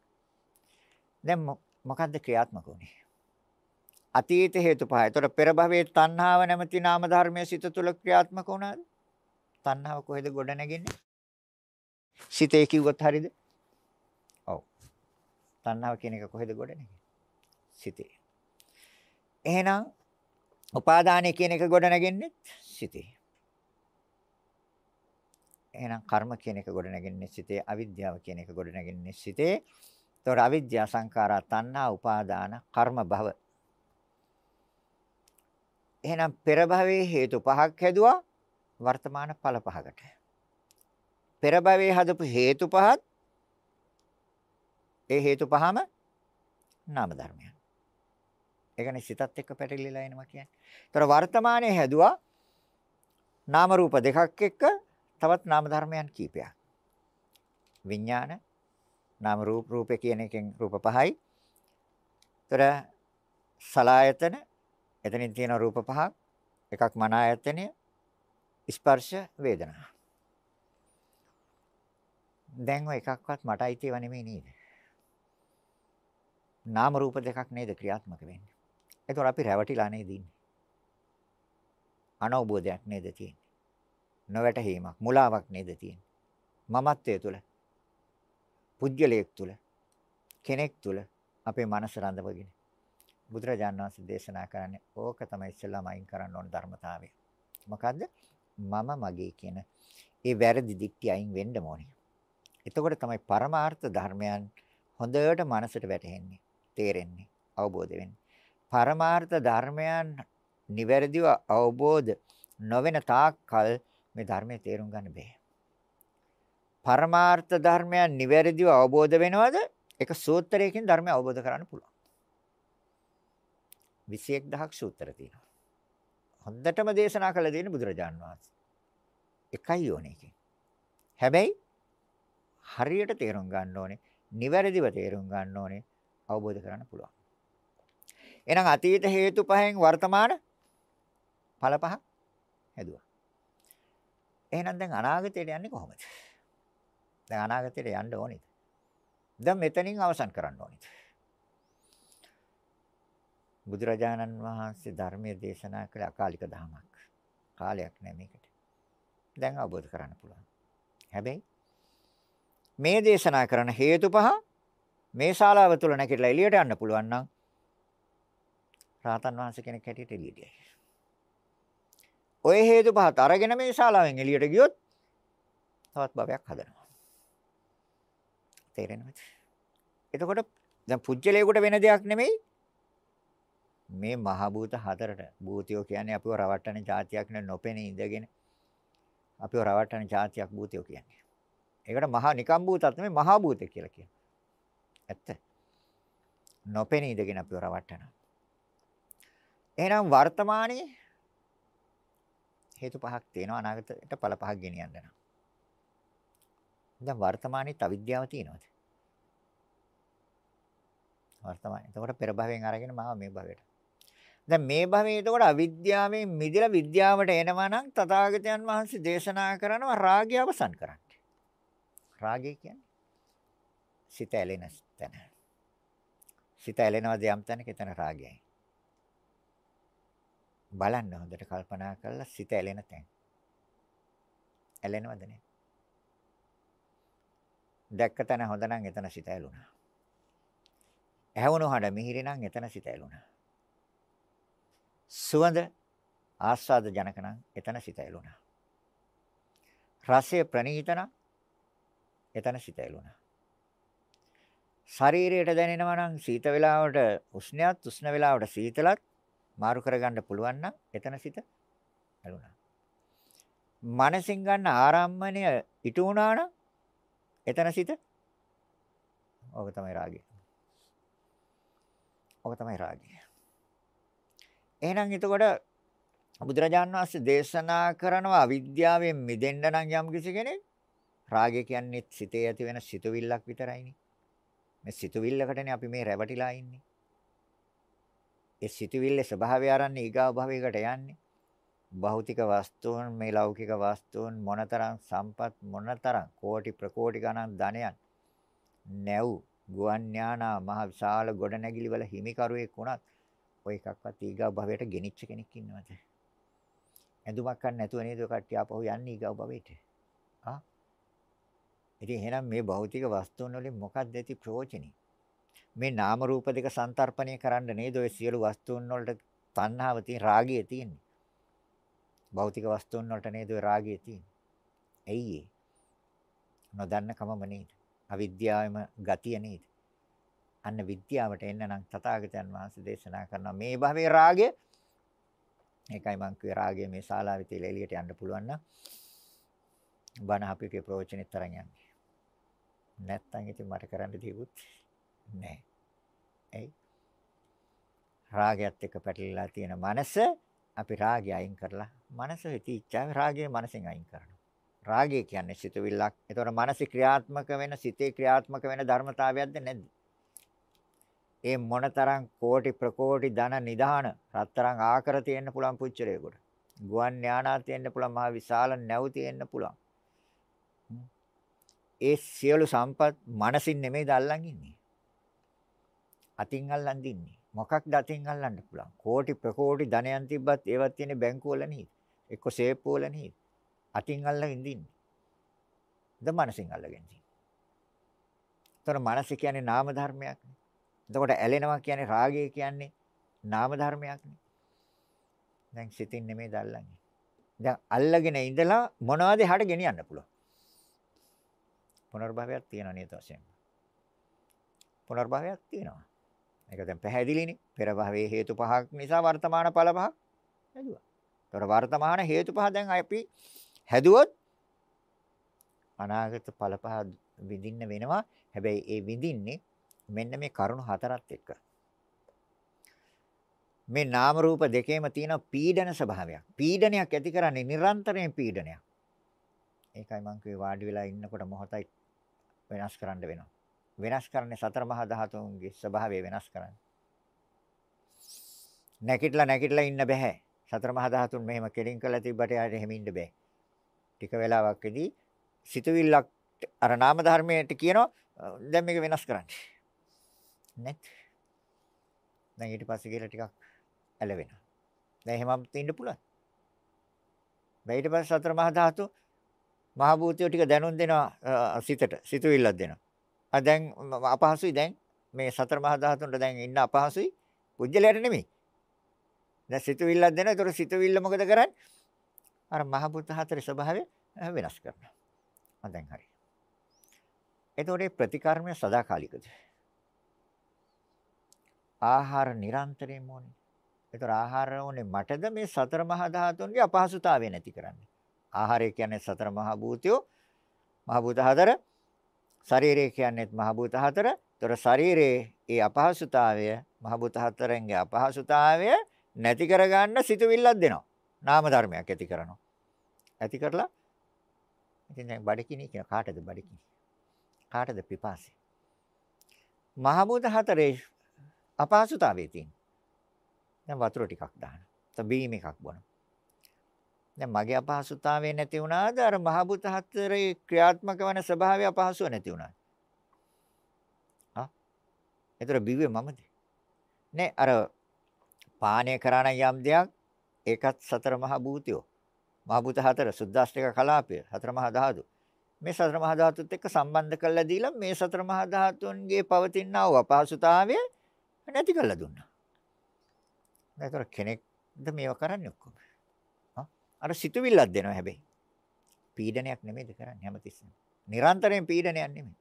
දැන් මොකද්ද ක්‍රියාත්මක වුනේ අතීත හේතු පහයි. ඒතකොට පෙර භවයේ තණ්හාව නැමැති නාම ධර්මයේ සිත තුළ ක්‍රියාත්මක වුණාද? තණ්හාව කොහෙද ගොඩ නැගෙන්නේ? සිතේ කිව්වොත් හරියද? ඔව්. තණ්හාව කියන එක කොහෙද ගොඩ නැගෙන්නේ? සිතේ. එහෙනම් උපාදානය කියන එක ගොඩ නැගෙන්නේ සිතේ. එහෙනම් කර්ම කියන එක ගොඩ නැගෙන්නේ සිතේ අවිද්‍යාව කියන එක ගොඩ නැගෙන්නේ සිතේ. ඒතකොට අවිද්‍යා සංඛාරා තණ්හා උපාදාන කර්ම භව එහෙනම් පෙර භවයේ හේතු පහක් හැදුවා වර්තමාන ඵල පහකට. පෙර භවයේ හදපු හේතු පහත් ඒ හේතු පහම නාම ධර්මයන්. ඒකනේ සිතත් එක්ක පැටලිලා එනවා කියන්නේ. ඒතර වර්තමානයේ හැදුවා නාම රූප දෙකක් එක්ක තවත් නාම ධර්මයන් කීපයක්. විඥාන නාම රූප රූපේ කියන එකෙන් රූප පහයි. ඒතර සලායතන එතනින් තියෙන රූප පහක් එකක් මන ආයතනය ස්පර්ශ වේදනා. දැන් ඔය එකක්වත් මට අයිතිව නෙමෙයි නේද? නාම රූප දෙකක් නේද ක්‍රියාත්මක වෙන්නේ. ඒතකොට අපි රැවටිලා නේද ඉන්නේ? අනවබෝධයක් නේද තියෙන්නේ? නොවැටහීමක්, මුලාවක් නේද තියෙන්නේ? මමත්වයේ තුල පුජ්‍යලයක් තුල කෙනෙක් තුල අපේ මනස රඳවගෙන බුදුරජාණන් වහන්සේ දේශනා කරන්නේ ඕක තමයි ඉස්සෙල්ලාම අයින් කරන්න ඕන ධර්මතාවය. මොකද්ද? මම මගේ කියන ඒ වැරදි දික්ටි අයින් වෙන්න ඕනේ. එතකොට තමයි පරමාර්ථ ධර්මයන් හොඳට මනසට වැටහෙන්නේ, තේරෙන්නේ, අවබෝධ වෙන්නේ. පරමාර්ථ ධර්මයන් නිවැරදිව අවබෝධ නොවන තාක්කල් මේ ධර්මයේ තේරුම් ගන්න බෑ. පරමාර්ථ ධර්මයන් නිවැරදිව අවබෝධ වෙනවද? ඒක සූත්‍රයකින් ධර්මය අවබෝධ කරන්න පුළුවන්. 21000ක් සූත්‍ර තියෙනවා. හොඳටම දේශනා කළ දෙන්නේ බුදුරජාන් වහන්සේ. එකයි ඕනේ එකේ. හැබැයි හරියට තේරුම් ගන්න ඕනේ, නිවැරදිව තේරුම් ගන්න ඕනේ, අවබෝධ කරගන්න පුළුවන්. එහෙනම් අතීත හේතු පහෙන් වර්තමාන ඵල පහ හැදුවා. එහෙනම් දැන් අනාගතයට යන්නේ කොහොමද? දැන් අනාගතයට යන්න ඕනේද? දැන් මෙතනින් අවසන් කරන්න ඕනේද? බුදුරජාණන් වහන්සේ ධර්මයේ දේශනා කළ අකාලික ධමයක්. කාලයක් නෑ මේකට. දැන් අවබෝධ කරගන්න පුළුවන්. හැබැයි මේ දේශනා කරන හේතු පහ මේ ශාලාව තුල නැගිටලා එළියට යන්න පුළුවන් නම් රාතන් වහන්සේ කෙනෙක් හැටියට එළියට යයි. ඔය හේතු පහත් අරගෙන මේ ශාලාවෙන් එළියට ගියොත් තවත් භවයක් හදනවා. තේරෙනවද? එතකොට දැන් පුජ්‍යලයකට වෙන දෙයක් නෙමෙයි මේ මහ භූත හතරට භූතයෝ කියන්නේ අපිව රවට්ටන જાතියක් නෙවෙයි නොපෙනී ඉඳගෙන අපිව රවට්ටන જાතියක් භූතයෝ කියන්නේ. ඒකට මහා නිකම් භූතත් නෙමෙයි මහා භූත කියලා කියනවා. ඇත්ත. නොපෙනී ඉඳගෙන අපිව රවට්ටනවා. එහෙනම් වර්තමානයේ හේතු පහක් තියෙනවා අනාගතයට ඵල පහක් ගෙනියන්න නම්. දැන් වර්තමානයේ අවිද්‍යාව තියෙනවද? වර්තමාන. එතකොට පෙර භවයෙන් අරගෙන මාව මේ භවයට. දැන් මේ භවයේ එතකොට අවිද්‍යාවෙන් මිදලා විද්‍යාවට එනවා නම් තථාගතයන් වහන්සේ දේශනා කරනවා රාගය අවසන් කරන්න. රාගය කියන්නේ සිත ඇලෙන තැන. සිත ඇලෙනවද යම් තැනක එතන රාගයයි. බලන්න හොඳට කල්පනා කරලා සිත ඇලෙන තැන. ඇලෙනවද නේ? දැක්ක තැන හොඳ නම් එතන සිත ඇලුනා. ඇහුණු හඬ මිහිරි නම් එතන සිත ඇලුනා. සුවඳ ආස්වාද ජනක නම් එතන සිත ඇලුනා. රසය ප්‍රණීත නම් එතන සිත ඇලුනා. ශරීරයට දැනෙනවා නම් සීත වේලාවට උෂ්ණයත් උෂ්ණ වේලාවට සීතලත් මාරු කරගන්න පුළුවන් නම් එතන සිත ඇලුනා. මනසින් ගන්න ආරම්මණය ඉටු වුණා නම් එතන සිත ඕක තමයි රාගය. ඕක තමයි රාගය. එහෙනම් එතකොට බුදුරජාන් වහන්සේ දේශනා කරනවා අවිද්‍යාවෙන් මිදෙන්න නම් යම් කිසි කෙනෙක් රාගය කියන්නේ සිතේ ඇති වෙන සිතුවිල්ලක් විතරයිනේ. මේ සිතුවිල්ලකටනේ අපි මේ රැවටිලා ඉන්නේ. ඒ සිතුවිල්ලේ ස්වභාවය ආරන්නේ ඊගාව භවයකට යන්නේ. භෞතික වස්තුන් මේ ලෞකික වස්තුන් මොනතරම් සම්පත් මොනතරම් කෝටි ප්‍රකෝටි ගණන් ධනයන් නැව් ගුවන් යානා මහ විශාල ගොඩනැගිලි වල හිමිකරුවෙක් වුණත් ඔය එකක්වත් ඊගාව භවයට ගෙනිච්ච කෙනෙක් ඉන්නවද? ඇඳුමක් ගන්න නැතුව නේද ඔය කට්ටිය ආපහු යන්නේ ඊගාව භවයට? ආ? ඉතින් එහෙනම් මේ භෞතික වස්තුන් වලින් මොකක්ද ඇති ප්‍රයෝජනෙ? මේ නාම රූප දෙක සංතරපණය කරන්න නේද ඔය සියලු වස්තුන් වලට තණ්හාව තියෙන රාගය තියෙන්නේ. භෞතික වස්තුන් වලට නේද ඔය රාගය තියෙන්නේ. ඇයි ඒ? නොදන්න කමම නේද? අවිද්‍යාවෙම ගතිය නේද? අන්න විද්‍යාවට එන්න නම් තථාගතයන් වහන්සේ දේශනා කරනවා මේ භවයේ රාගය ඒකයි මං කිව්වේ රාගය මේ ශාලාවේ තියලා එළියට යන්න පුළුවන් නම් බණ අපිගේ ප්‍රවචනෙත් තරම් යන්නේ නැත්තම් ඉතින් මට කරන්න දෙයක්වත් නැහැ එයි රාගයත් එක්ක පැටලලා තියෙන මනස අපි රාගය අයින් කරලා මනස හිතී ඉච්ඡාව රාගය මනසෙන් අයින් කරනවා රාගය කියන්නේ සිතුවිල්ලක්. ඒතකොට මනස ක්‍රියාත්මක වෙන සිතේ ක්‍රියාත්මක වෙන ධර්මතාවයක්ද නැද්ද? ඒ මොනතරම් කෝටි ප්‍රකෝටි ධන නිදාන රත්තරන් ආකර තියෙන්න පුළුවන් පුච්චරේකට. ගුවන් යානා තියෙන්න පුළුවන්. මහ විශාල නැව් තියෙන්න පුළුවන්. ඒ සියලු සම්පත් මනසින් නෙමෙයිද අල්ලන් ඉන්නේ. අතින් අල්ලන් දින්නේ. මොකක්ද අතින් අල්ලන්න පුළුවන්? කෝටි ප්‍රකෝටි ධනයන් තිබ්බත් ඒවත් තියෙන්නේ බැංකුවල නේද? එක්ක සේප්පු වල නේද? අතින් අල්ලගෙන දින්නේ. ද මනසින් අල්ලගෙන දින්නේ. ତොර මනස කියන්නේ නාම ධර්මයක් නේ. එතකොට ඇලෙනවා කියන්නේ රාගය කියන්නේ නාම ධර්මයක් නේ. දැන් සිතින් නෙමෙයි දල්ලන්නේ. දැන් අල්ලගෙන ඉඳලා මොනවද එහාට ගෙනියන්න පුළුවන්. පුනර්භවයක් තියෙනවා නේද වශයෙන්. පුනර්භවයක් තියෙනවා. ඒක දැන් පැහැදිලිනේ. පෙර භවයේ හේතු පහක් නිසා වර්තමාන ඵල පහක් හැදුවා. ඒතර වර්තමාන හේතු පහ දැන් අපි හැදුවොත් අනාගත ඵල පහ විඳින්න වෙනවා. හැබැයි ඒ විඳින්නේ මෙන්න මේ කරුණු හතරත් එක්ක. මේ නාම රූප දෙකේම තියෙන පීඩන ස්වභාවයක්. පීඩනයක් ඇති කරන්නේ නිරන්තරයෙන් පීඩනයක්. ඒකයි මම කිව්වේ වාඩි වෙලා ඉන්නකොට මොහොතයි වෙනස් කරන්න වෙනවා. වෙනස් කරන්නේ සතර මහා ධාතුන්ගේ ස්වභාවය වෙනස් කරන්නේ. නැකිట్లా නැකිట్లా ඉන්න බෑ. සතර මහා ධාතුන් මෙහෙම කෙලින් කරලා තිබ්බට යාට එහෙම ඉන්න බෑ. ටික වෙලාවකදී සිතුවිල්ලක් අර නාම ධර්මයට කියනවා දැන් මේක වෙනස් කරන්න. නැත්. දැන් ඊට පස්සේ කියලා ටිකක් ඇලවෙනවා. දැන් එහෙමම තින්න පුළුවන්. දැන් ඊට පස්සේ සතර මහා ධාතු මහ භූතිය ටික දැනුම් දෙනවා සිතට. සිතුවිල්ලක් දෙනවා. ආ දැන් අපහසුයි දැන් මේ සතර මහා ධාතුන්ට දැන් ඉන්න අපහසුයි. පුජ්‍යලයට නෙමෙයි. දැන් සිතුවිල්ලක් දෙනවා. ඒතර සිතුවිල්ල මොකද කරන්නේ? අර මහ භූත හතරේ ස්වභාවය වෙනස් කරනවා. ආ දැන් හරි. එතකොට ප්‍රතිකර්මය සදාකාලිකද? ආහාර නිරන්තරයෙන්ම ඕනේ. ඒතර ආහාර ඕනේ මටද මේ සතර මහා ධාතුන්ගේ අපහසුතාවය නැති කරන්නේ. ආහාරය කියන්නේ සතර මහා භූතයෝ මහා භූත හතර. ශරීරය කියන්නේත් මහා භූත හතර. ඒතර ශරීරයේ ඒ අපහසුතාවය මහා භූත හතරෙන්ගේ අපහසුතාවය නැති කරගන්න සිතුවිල්ලක් දෙනවා. නාම ධර්මයක් ඇති කරනවා. ඇති කරලා ඉතින් දැන් බඩකිනි කියන කාටද බඩකිනි? කාටද පිපාසය? මහා භූත හතරේ අපහසුතාවයේ තියෙන. දැන් වතුර ටිකක් දාන්න. තව බීම එකක් බොන්න. දැන් මගේ අපහසුතාවය නැති වුණාද අර මහ බුත හතරේ ක්‍රියාත්මක වන ස්වභාවය අපහසුව නැති වුණාද? ආ? ඒතර බිව්වේ මමද? නෑ අර පානය කරන යම් දෙයක් ඒකත් සතර මහ භූතයෝ. මහ භූත හතර සුද්දාස්තික කලාපය හතර මහ ධාතු. මේ සතර මහ ධාතුත් එක්ක සම්බන්ධ කරලා දීලා මේ සතර මහ ධාතුන්ගේ පවතිනා වූ අපහසුතාවය නැති කරලා දුන්නා. ඒතර කෙනෙක්ද මේව කරන්නේ ඔක්කොම. අර සිතුවිල්ලක් දෙනවා හැබැයි. පීඩනයක් නෙමෙයිද කරන්නේ හැමතිස්සෙම. නිරන්තරයෙන් පීඩනයක් නෙමෙයි.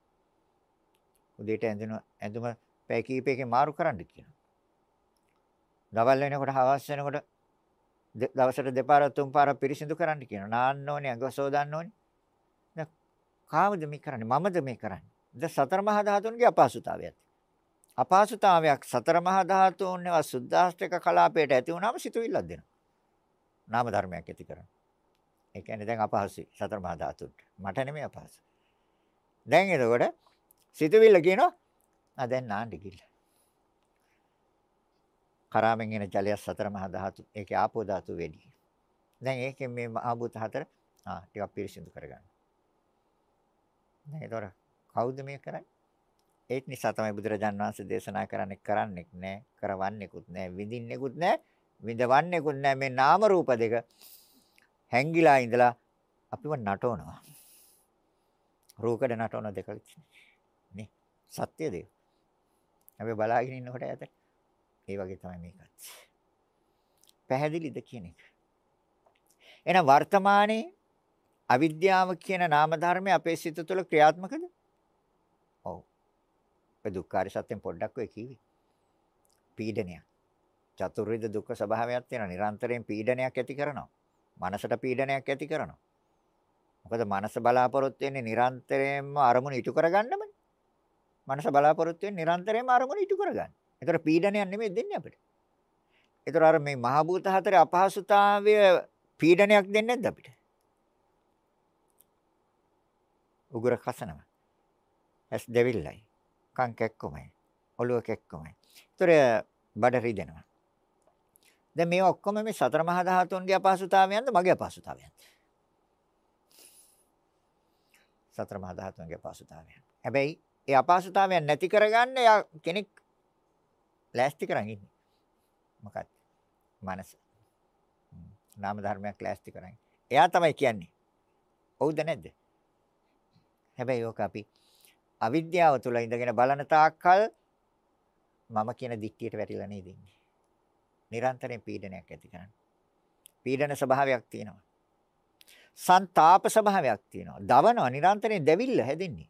උදේට ඇඳුන ඇඳුම පැය කීපයකින් මාරු කරන්න කියනවා. දවල් වෙනකොට හවස් වෙනකොට දවසට දෙපාරක් තුන් පාරක් පිරිසිදු කරන්න කියනවා. නාන්න ඕනේ, අඟ සෝදන්න ඕනේ. දැන් කාමද මේ කරන්නේ? මමද මේ කරන්නේ? ද සතර මහා ධාතුන්ගේ අපහසුතාවයත්. අපහසුතාවයක් සතර මහා ධාතුන්ව සුද්ධාෂ්ටක කලාපයට ඇති වුණාම සිතුවිල්ලක් දෙනවා. නාම ධර්මයක් ඇති කරනවා. ඒ කියන්නේ දැන් අපහසුයි සතර මහා ධාතුන්ට. මට නෙමෙයි අපහසු. දැන් එතකොට සිතුවිල්ල කියනවා ආ දැන් නාන්න කිල්ල. කරාමෙන් එන ජලය සතර මහා ධාතු. ඒකේ ආපෝ ධාතු වැඩි. දැන් ඒකෙන් මේ මහා භූත හතර ආ ටිකක් පිරිසිදු කරගන්න. දැන් එතකොට කවුද මේ කරන්නේ? ඒත් නිසා තමයි බුදුරජාන් වහන්සේ දේශනා කරන්නේ කරන්නෙක් නෑ, කරවන්නෙකුත් නෑ, විඳින්නෙකුත් නෑ, විඳවන්නෙකුත් නෑ මේ නාම රූප දෙක හැංගිලා ඉඳලා අපිව නටවනවා. රූකඩ නටවන දෙක නේ. සත්‍ය දෙය. අපි බලාගෙන ඉන්නකොට ඇත. ඒ වගේ තමයි මේකත්. පැහැදිලිද කියන එක. එහෙනම් වර්තමානයේ අවිද්‍යාව කියන නාම ධර්මය අපේ සිත තුළ ක්‍රියාත්මකද? ඔව්. ඒ දුක්ඛාර සත්‍යයෙන් පොඩ්ඩක් ඔය කිව්වේ. පීඩනයක්. චතුර්විධ දුක්ඛ ස්වභාවයක් තියෙනවා. නිරන්තරයෙන් පීඩනයක් ඇති කරනවා. මනසට පීඩනයක් ඇති කරනවා. මොකද මනස බලාපොරොත්තු වෙන්නේ නිරන්තරයෙන්ම අරමුණ ඉටු කරගන්නමනේ. මනස බලාපොරොත්තු වෙන්නේ නිරන්තරයෙන්ම අරමුණ ඉටු කරගන්න. ඒතර පීඩනයක් නෙමෙයි දෙන්නේ අපිට. ඒතර අර මේ මහ භූත හතරේ අපහසුතාවය පීඩනයක් දෙන්නේ නැද්ද අපිට? උගුර කසනවා. ඇස් දෙවිල්ලයි. කන් කැක්කමයි. ඔළුව කැක්කමයි. ඒතර බඩ රිදෙනවා. දැන් මේ ඔක්කොම මේ සතර මහා ධාතුන්ගේ අපහසුතාවයන්ද මගේ අපහසුතාවයන්ද? සතර මහා ධාතුන්ගේ අපහසුතාවයන්. හැබැයි ඒ අපහසුතාවයන් නැති කරගන්න යා කෙනෙක් ලෑස්ති කරන් ඉන්නේ. මොකක්ද? මනස. නාම ධර්මයක් ලෑස්ති කරන්. එයා තමයි කියන්නේ. හවුද නැද්ද? හැබැයි ඕක අපි අවිද්‍යාව තුළ ඉඳගෙන බලන තාක්කල් මම කියන දික්තියට වැටිලා නේද ඉන්නේ. නිරන්තරයෙන් පීඩනයක් ඇති කරන්නේ. පීඩන ස්වභාවයක් තියෙනවා. ਸੰతాප ස්වභාවයක් තියෙනවා. දවනවා නිරන්තරයෙන් දෙවිල්ල හැදෙන්නේ.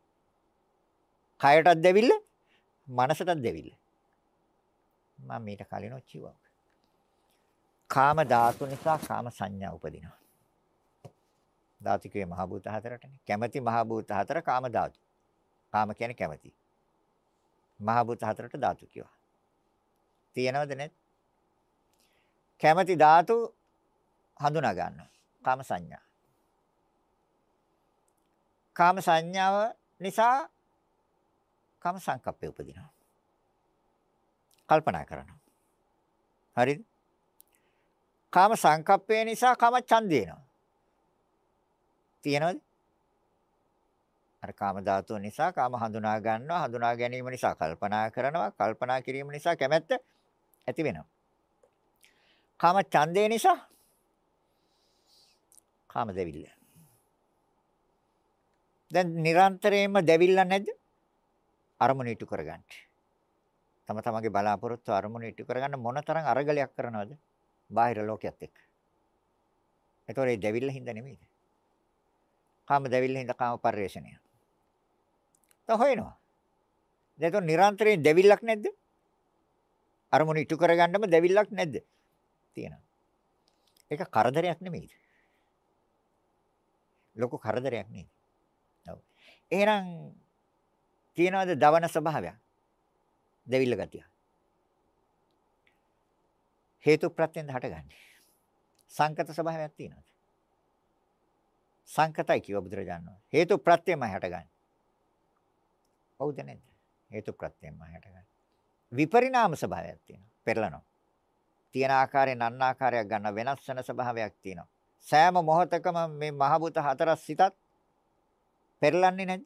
කයටත් දෙවිල්ල, මනසටත් දෙවිල්ල. මම මීට කලින් ඔච්චිවා. කාම ධාතු නිසා කාම සංඥා උපදිනවා. ධාතිකයේ මහ භූත හතරටනේ. කැමැති මහ භූත හතර කාම ධාතු. කාම කියන්නේ කැමැති. මහ භූත හතරට ධාතු කියවා. තියෙනවද නැත්? කැමැති ධාතු හඳුනා ගන්නවා. කාම සංඥා. කාම සංඥාව නිසා කාම සංකප්පය උපදිනවා. කල්පනා කරනවා. හරිද? කාම සංකප්පය නිසා කාම ඡන්දය එනවා. තියෙනවද? අර කාම ධාතුව නිසා කාම හඳුනා ගන්නවා හඳුනා ගැනීම නිසා කල්පනා කරනවා කල්පනා කිරීම නිසා කැමැත්ත ඇති වෙනවා. කාම ඡන්දය නිසා කාම දෙවිල්ල. දැන් නිරන්තරයෙන්ම දෙවිල්ල නැද්ද? අරමුණ ඉටු කරගන්න. තම තමන්ගේ බලාපොරොත්තු අරමුණ ඉටු කරගන්න මොනතරම් අරගලයක් කරනවද? බාහිර ලෝකයක් එක්ක. ඒතකොට ඒ දෙවිල්ල හින්දා නෙමෙයිද? කාම දෙවිල්ල හින්දා කාම පරිේශණය. තව හොයනවා. දැන් ඒතකොට නිරන්තරයෙන් දෙවිල්ලක් නැද්ද? අරමුණ ඉටු කරගන්නම දෙවිල්ලක් නැද්ද? තියෙනවා. ඒක කරදරයක් නෙමෙයිද? ලොකු කරදරයක් නෙමෙයි. ඔව්. එහෙනම් තියනවාද දවන ස්වභාවයක්? දෙවිල්ල ගතිය. හේතු ප්‍රත්‍යෙන් හටගන්නේ. සංකත ස්වභාවයක් තියෙනවාද? සංකතයි කිව්ව බුදුරජාණන් වහන්සේ. හේතු ප්‍රත්‍යයමයි හටගන්නේ. හවුද නැද්ද? හේතු ප්‍රත්‍යයමයි හටගන්නේ. විපරිණාම ස්වභාවයක් තියෙනවා. පෙරලනවා. තියෙන ආකාරයෙන් අන්න ආකාරයක් ගන්න වෙනස් වෙන ස්වභාවයක් තියෙනවා. සෑම මොහොතකම මේ මහබුත හතරස් සිතත් පෙරලන්නේ නැද්ද?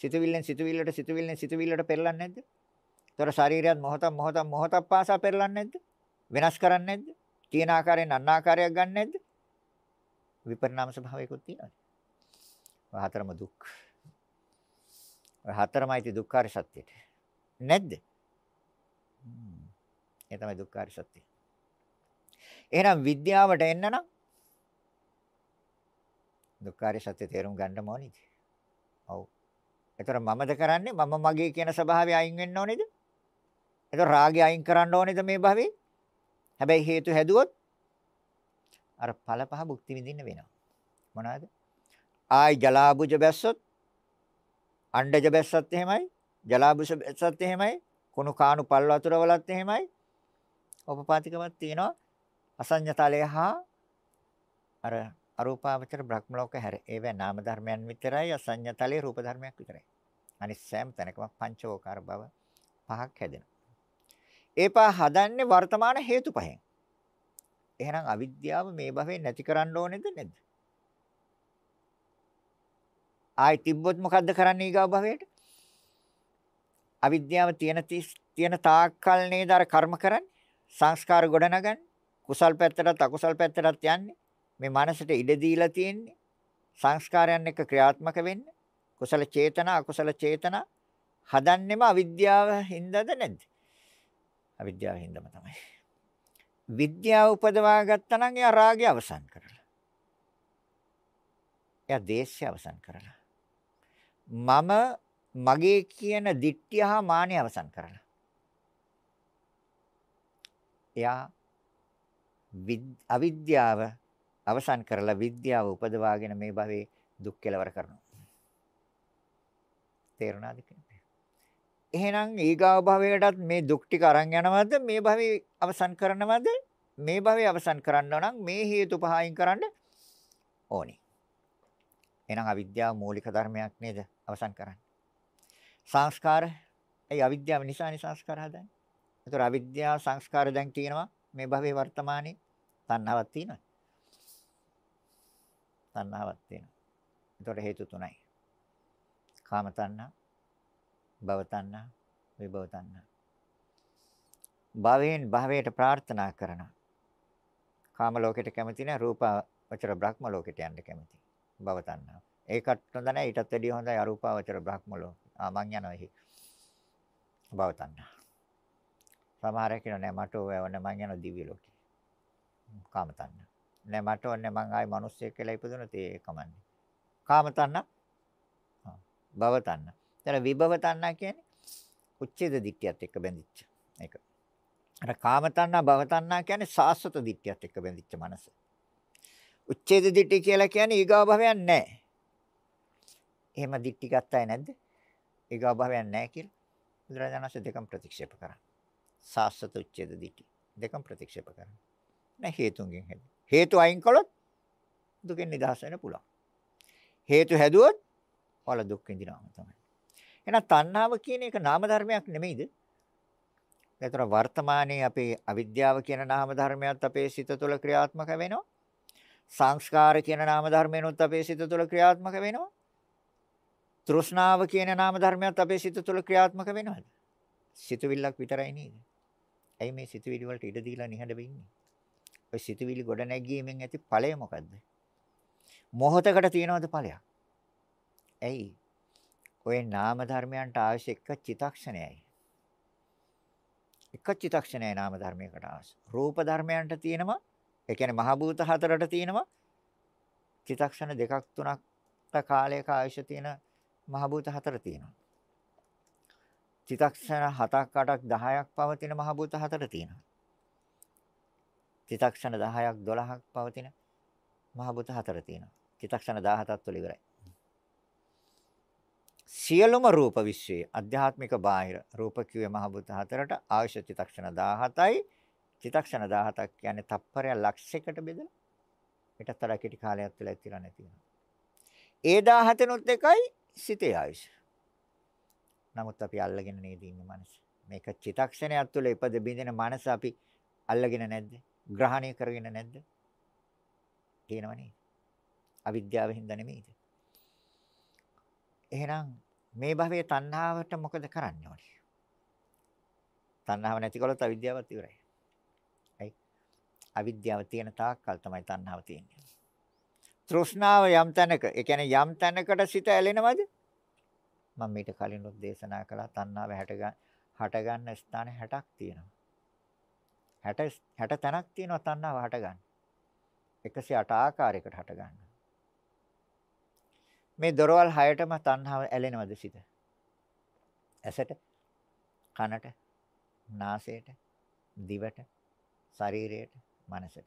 සිතුවිල්ලෙන් සිතුවිල්ලට සිතුවිල්ලෙන් සිතුවිල්ලට පෙරලන්නේ නැද්ද? ඒතර ශරීරයත් මොහොතක් මොහොතක් මොහොතක් පාසා පෙරලන්නේ නැද්ද? වෙනස් කරන්නේ නැද්ද? තියෙන ආකාරයෙන් අන්න ආකාරයක් ගන්න නැද්ද? විපරිණාම ස්වභාවයකුත් තියෙනවා. හතරම දුක්. හතරමයි දුක්ඛාර සත්‍යයට. නැද්ද? ඒ තමයි දුක්ඛාර සත්‍යය. එහෙනම් විද්‍යාවට එන්න නම් දුක්ඛාර සත්‍ය තේරුම් ගන්න ඕනේද? ඔව්. ඒතර මමද කරන්නේ මම මගේ කියන ස්වභාවය අයින් වෙන්න ඕනේද? ඒතර රාගය අයින් කරන්න ඕනේද මේ භවයේ? හැබැයි හේතු හැදුවොත් අර ඵල පහ භුක්ති විඳින්න වෙනවා. මොනවාද? ආයි ජලාබුජ බැස්සොත් අණ්ඩජ බැස්සත් එහෙමයි, ජලාබුජ බැස්සත් එහෙමයි, කුණු කාණු පල් වතුර වලත් එහෙමයි. උපපාතිකමක් තියෙනවා. අසඤ්ඤතලය හා අර අරූපාවචර බ්‍රහ්ම ලෝක හැර. ඒවැ නාම ධර්මයන් විතරයි අසඤ්ඤතලයේ රූප ධර්මයක් විතරයි. අනිත් සෑම තැනකම පංචෝකාර බව පහක් හැදෙනවා. ඒ පහ හදන්නේ වර්තමාන හේතු පහෙන්. එහෙනම් අවිද්‍යාව මේ භවෙන් නැති කරන්න ඕනේද නැද්ද? ආයි තිබ්බොත් මොකද්ද කරන්නේ ඊගා භවයට? අවිද්‍යාව තියෙන තියෙන තාක්කල් නේද අර කර්ම කරන්නේ? සංස්කාර ගොඩනගන්නේ? කුසල් පැත්තටත් අකුසල් පැත්තටත් යන්නේ? මේ මනසට ඉඩ දීලා තියෙන්නේ සංස්කාරයන් එක්ක ක්‍රියාත්මක වෙන්නේ කුසල චේතන අකුසල චේතන හදන්නෙම අවිද්‍යාව හින්දාද නැද්ද අවිද්‍යාව හින්දාම තමයි විද්‍යාව උපදවා ගත්තා නම් එයා රාගය අවසන් කරලා එයා දේශය අවසන් කරලා මම මගේ කියන දිට්ඨිය හා මානය අවසන් කරලා එයා අවිද්‍යාව අවසන් කරලා විද්‍යාව උපදවාගෙන මේ භවයේ දුක් කෙලවර කරනවා. තේරුණාද කියන්නේ? එහෙනම් ඊගාව භවයටත් මේ දුක් ටික අරන් යනවද මේ භවයේ අවසන් කරනවද? මේ භවයේ අවසන් කරන්න නම් මේ හේතු පහයින් කරන්න ඕනේ. එහෙනම් අවිද්‍යාව මූලික ධර්මයක් නේද අවසන් කරන්නේ. සංස්කාර ඒ අවිද්‍යාව නිසානේ සංස්කාර හදන්නේ. ඒතර අවිද්‍යාව සංස්කාර දැන් තියෙනවා මේ භවයේ වර්තමානයේ තණ්හාවක් තියෙනවා. තණ්හාවක් තියෙනවා. ඒතකොට හේතු තුනයි. කාම තණ්හා, භව තණ්හා, විභව තණ්හා. භවයෙන් භවයට ප්‍රාර්ථනා කරන කාම ලෝකයට කැමති නැහැ රූප වචර බ්‍රහ්ම ලෝකයට යන්න කැමති. භව තණ්හා. ඒකට හොඳ නැහැ ඊටත් වැඩිය හොඳයි අරූපාවචර බ්‍රහ්ම ලෝක. ආ මං යනවා එහි. භව තණ්හා. සමහර කෙනා නෑ මට ඕව නෑ මං යනවා දිව්‍ය ලෝකෙ. කාම තණ්හා. නෑ මට ඕනේ මං ආයි මිනිස්සෙක් කියලා ඉපදුනොත් ඒ කමන්නේ. කාම තණ්හා. ආ භව තණ්හා. එතන විභව තණ්හා කියන්නේ උච්ඡේද දිට්ඨියත් එක්ක බැඳිච්ච. ඒක. අර කාම තණ්හා භව තණ්හා කියන්නේ සාස්වත දිට්ඨියත් එක්ක බැඳිච්ච මනස. උච්ඡේද දිට්ඨිය කියලා කියන්නේ ඊගා භවයක් නැහැ. එහෙම දිට්ටි ගත්තයි නැද්ද? ඊගා භවයක් නැහැ කියලා. බුදුරජාණන් වහන්සේ දෙකම ප්‍රතික්ෂේප කරා. සාස්වත උච්ඡේද දිට්ටි දෙකම ප්‍රතික්ෂේප කරා. නැ හේතුන්ගෙන් හැදෙන. හේතු අයින් කළොත් දුකෙන් නිදහස් වෙන්න පුළුවන්. හේතු හැදුවොත් වල දුක් විඳිනවා තමයි. එහෙනම් තණ්හාව කියන එක නාම ධර්මයක් නෙමෙයිද? ඒතර වර්තමානයේ අපේ අවිද්‍යාව කියන නාම ධර්මයක් අපේ සිත තුළ ක්‍රියාත්මක වෙනවා. සංස්කාර කියන නාම ධර්මයනොත් අපේ සිත තුළ ක්‍රියාත්මක වෙනවා. තෘෂ්ණාව කියන නාම ධර්මයක් අපේ සිත තුළ ක්‍රියාත්මක වෙනවද? සිතුවිල්ලක් විතරයි නේද? ඇයි මේ සිතුවිලි වලට ඉඩ දීලා නිහඬව ඉන්නේ? ඔය සිතුවිලි ගොඩ නැගීමෙන් ඇති ඵලය මොකද්ද? මොහොතකට තියනවද ඵලයක්? ඇයි? ඔය නාම ධර්මයන්ට අවශ්‍ය එක චිතක්ෂණයයි. එක චිතක්ෂණයයි නාම ධර්මයකට අවශ්‍ය. රූප ධර්මයන්ට තියෙනවා ඒ කියන්නේ මහ භූත හතරට තියෙනවා චිතක්ෂණ දෙකක් තුනක් කාලයක ආයුෂ තියෙන මහ භූත හතර තියෙනවා. චිතක්ෂණ 7ක් 8ක් 10ක් පවතින මහ භූත හතර තියෙනවා. චිතක්ෂණ 10ක් 12ක් පවතින මහ භූත හතර තියෙනවා. චිතක්ෂණ 17ක් තුළ ඉවරයි. සියලුම රූප විශ්වයේ අධ්‍යාත්මික බාහිර රූප කිව්වේ මහ භූත හතරට ආයුෂ චිතක්ෂණ 17යි. චිතක්ෂණ 17ක් කියන්නේ තප්පරය ලක්ෂයකට බෙදලා ඊටත් වඩා කෙටි කාලයක් තුළ ඇතිලා නැති වෙනවා. ඒ 17නුත් එකයි සිතේ ආයුෂ. නමුත් අපි අල්ලගෙන නේද ඉන්නේ මනස. මේක චිතක්ෂණයක් තුළ ඉපද බින්දින මනස අපි අල්ලගෙන නැද්ද? ග්‍රහණය කරගෙන නැද්ද? තියෙනවනේ. අවිද්‍යාව හින්දා නෙමෙයිද? එහෙනම් මේ භවයේ තණ්හාවට මොකද කරන්න ඕනේ? තණ්හාව නැති කළොත් අවිද්‍යාවත් ඉවරයි. ඇයි? අවිද්‍යාව තියෙන තාක්කල් තමයි තණ්හාව තියෙන්නේ. තෘෂ්ණාව යම් තැනක, ඒ කියන්නේ යම් තැනකට සිත ඇලෙනවද? මම මීට කලින් උත් දේශනා කළා තණ්හාව 60 හට ගන්න ස්ථාන 60ක් තියෙනවා. 60 60 තැනක් තියෙනවා තණ්හාව හට ගන්න. 108 ආකාරයකට හට ගන්න. මේ දොරවල් හයටම තණ්හාව ඇලෙනවද සිත? ඇසට, කනට, නාසයට, දිවට, ශරීරයට, මනසට.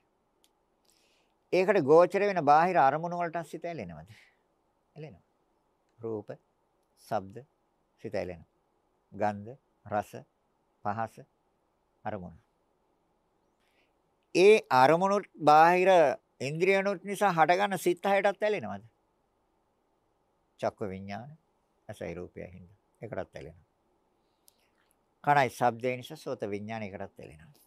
ඒකට ගෝචර වෙන බාහිර අරමුණු වලට සිත ඇලෙනවද? ඇලෙනවා. රූප, ශබ්ද, සිත ඇලෙනවා. ගන්ධ, රස, පහස, අරමුණු. ඒ අරමුණු බාහිර ඉන්ද්‍රියනුත් නිසා හටගන්න සිත් හයටත් ඇලෙනවද? චක්ක විඥාන, ඇසයි රූපයයි හින්දා. ඒකටත් ඇලෙනවා. කනයි ශබ්දේ නිසා සෝත විඥානයකටත් ඇලෙනවා.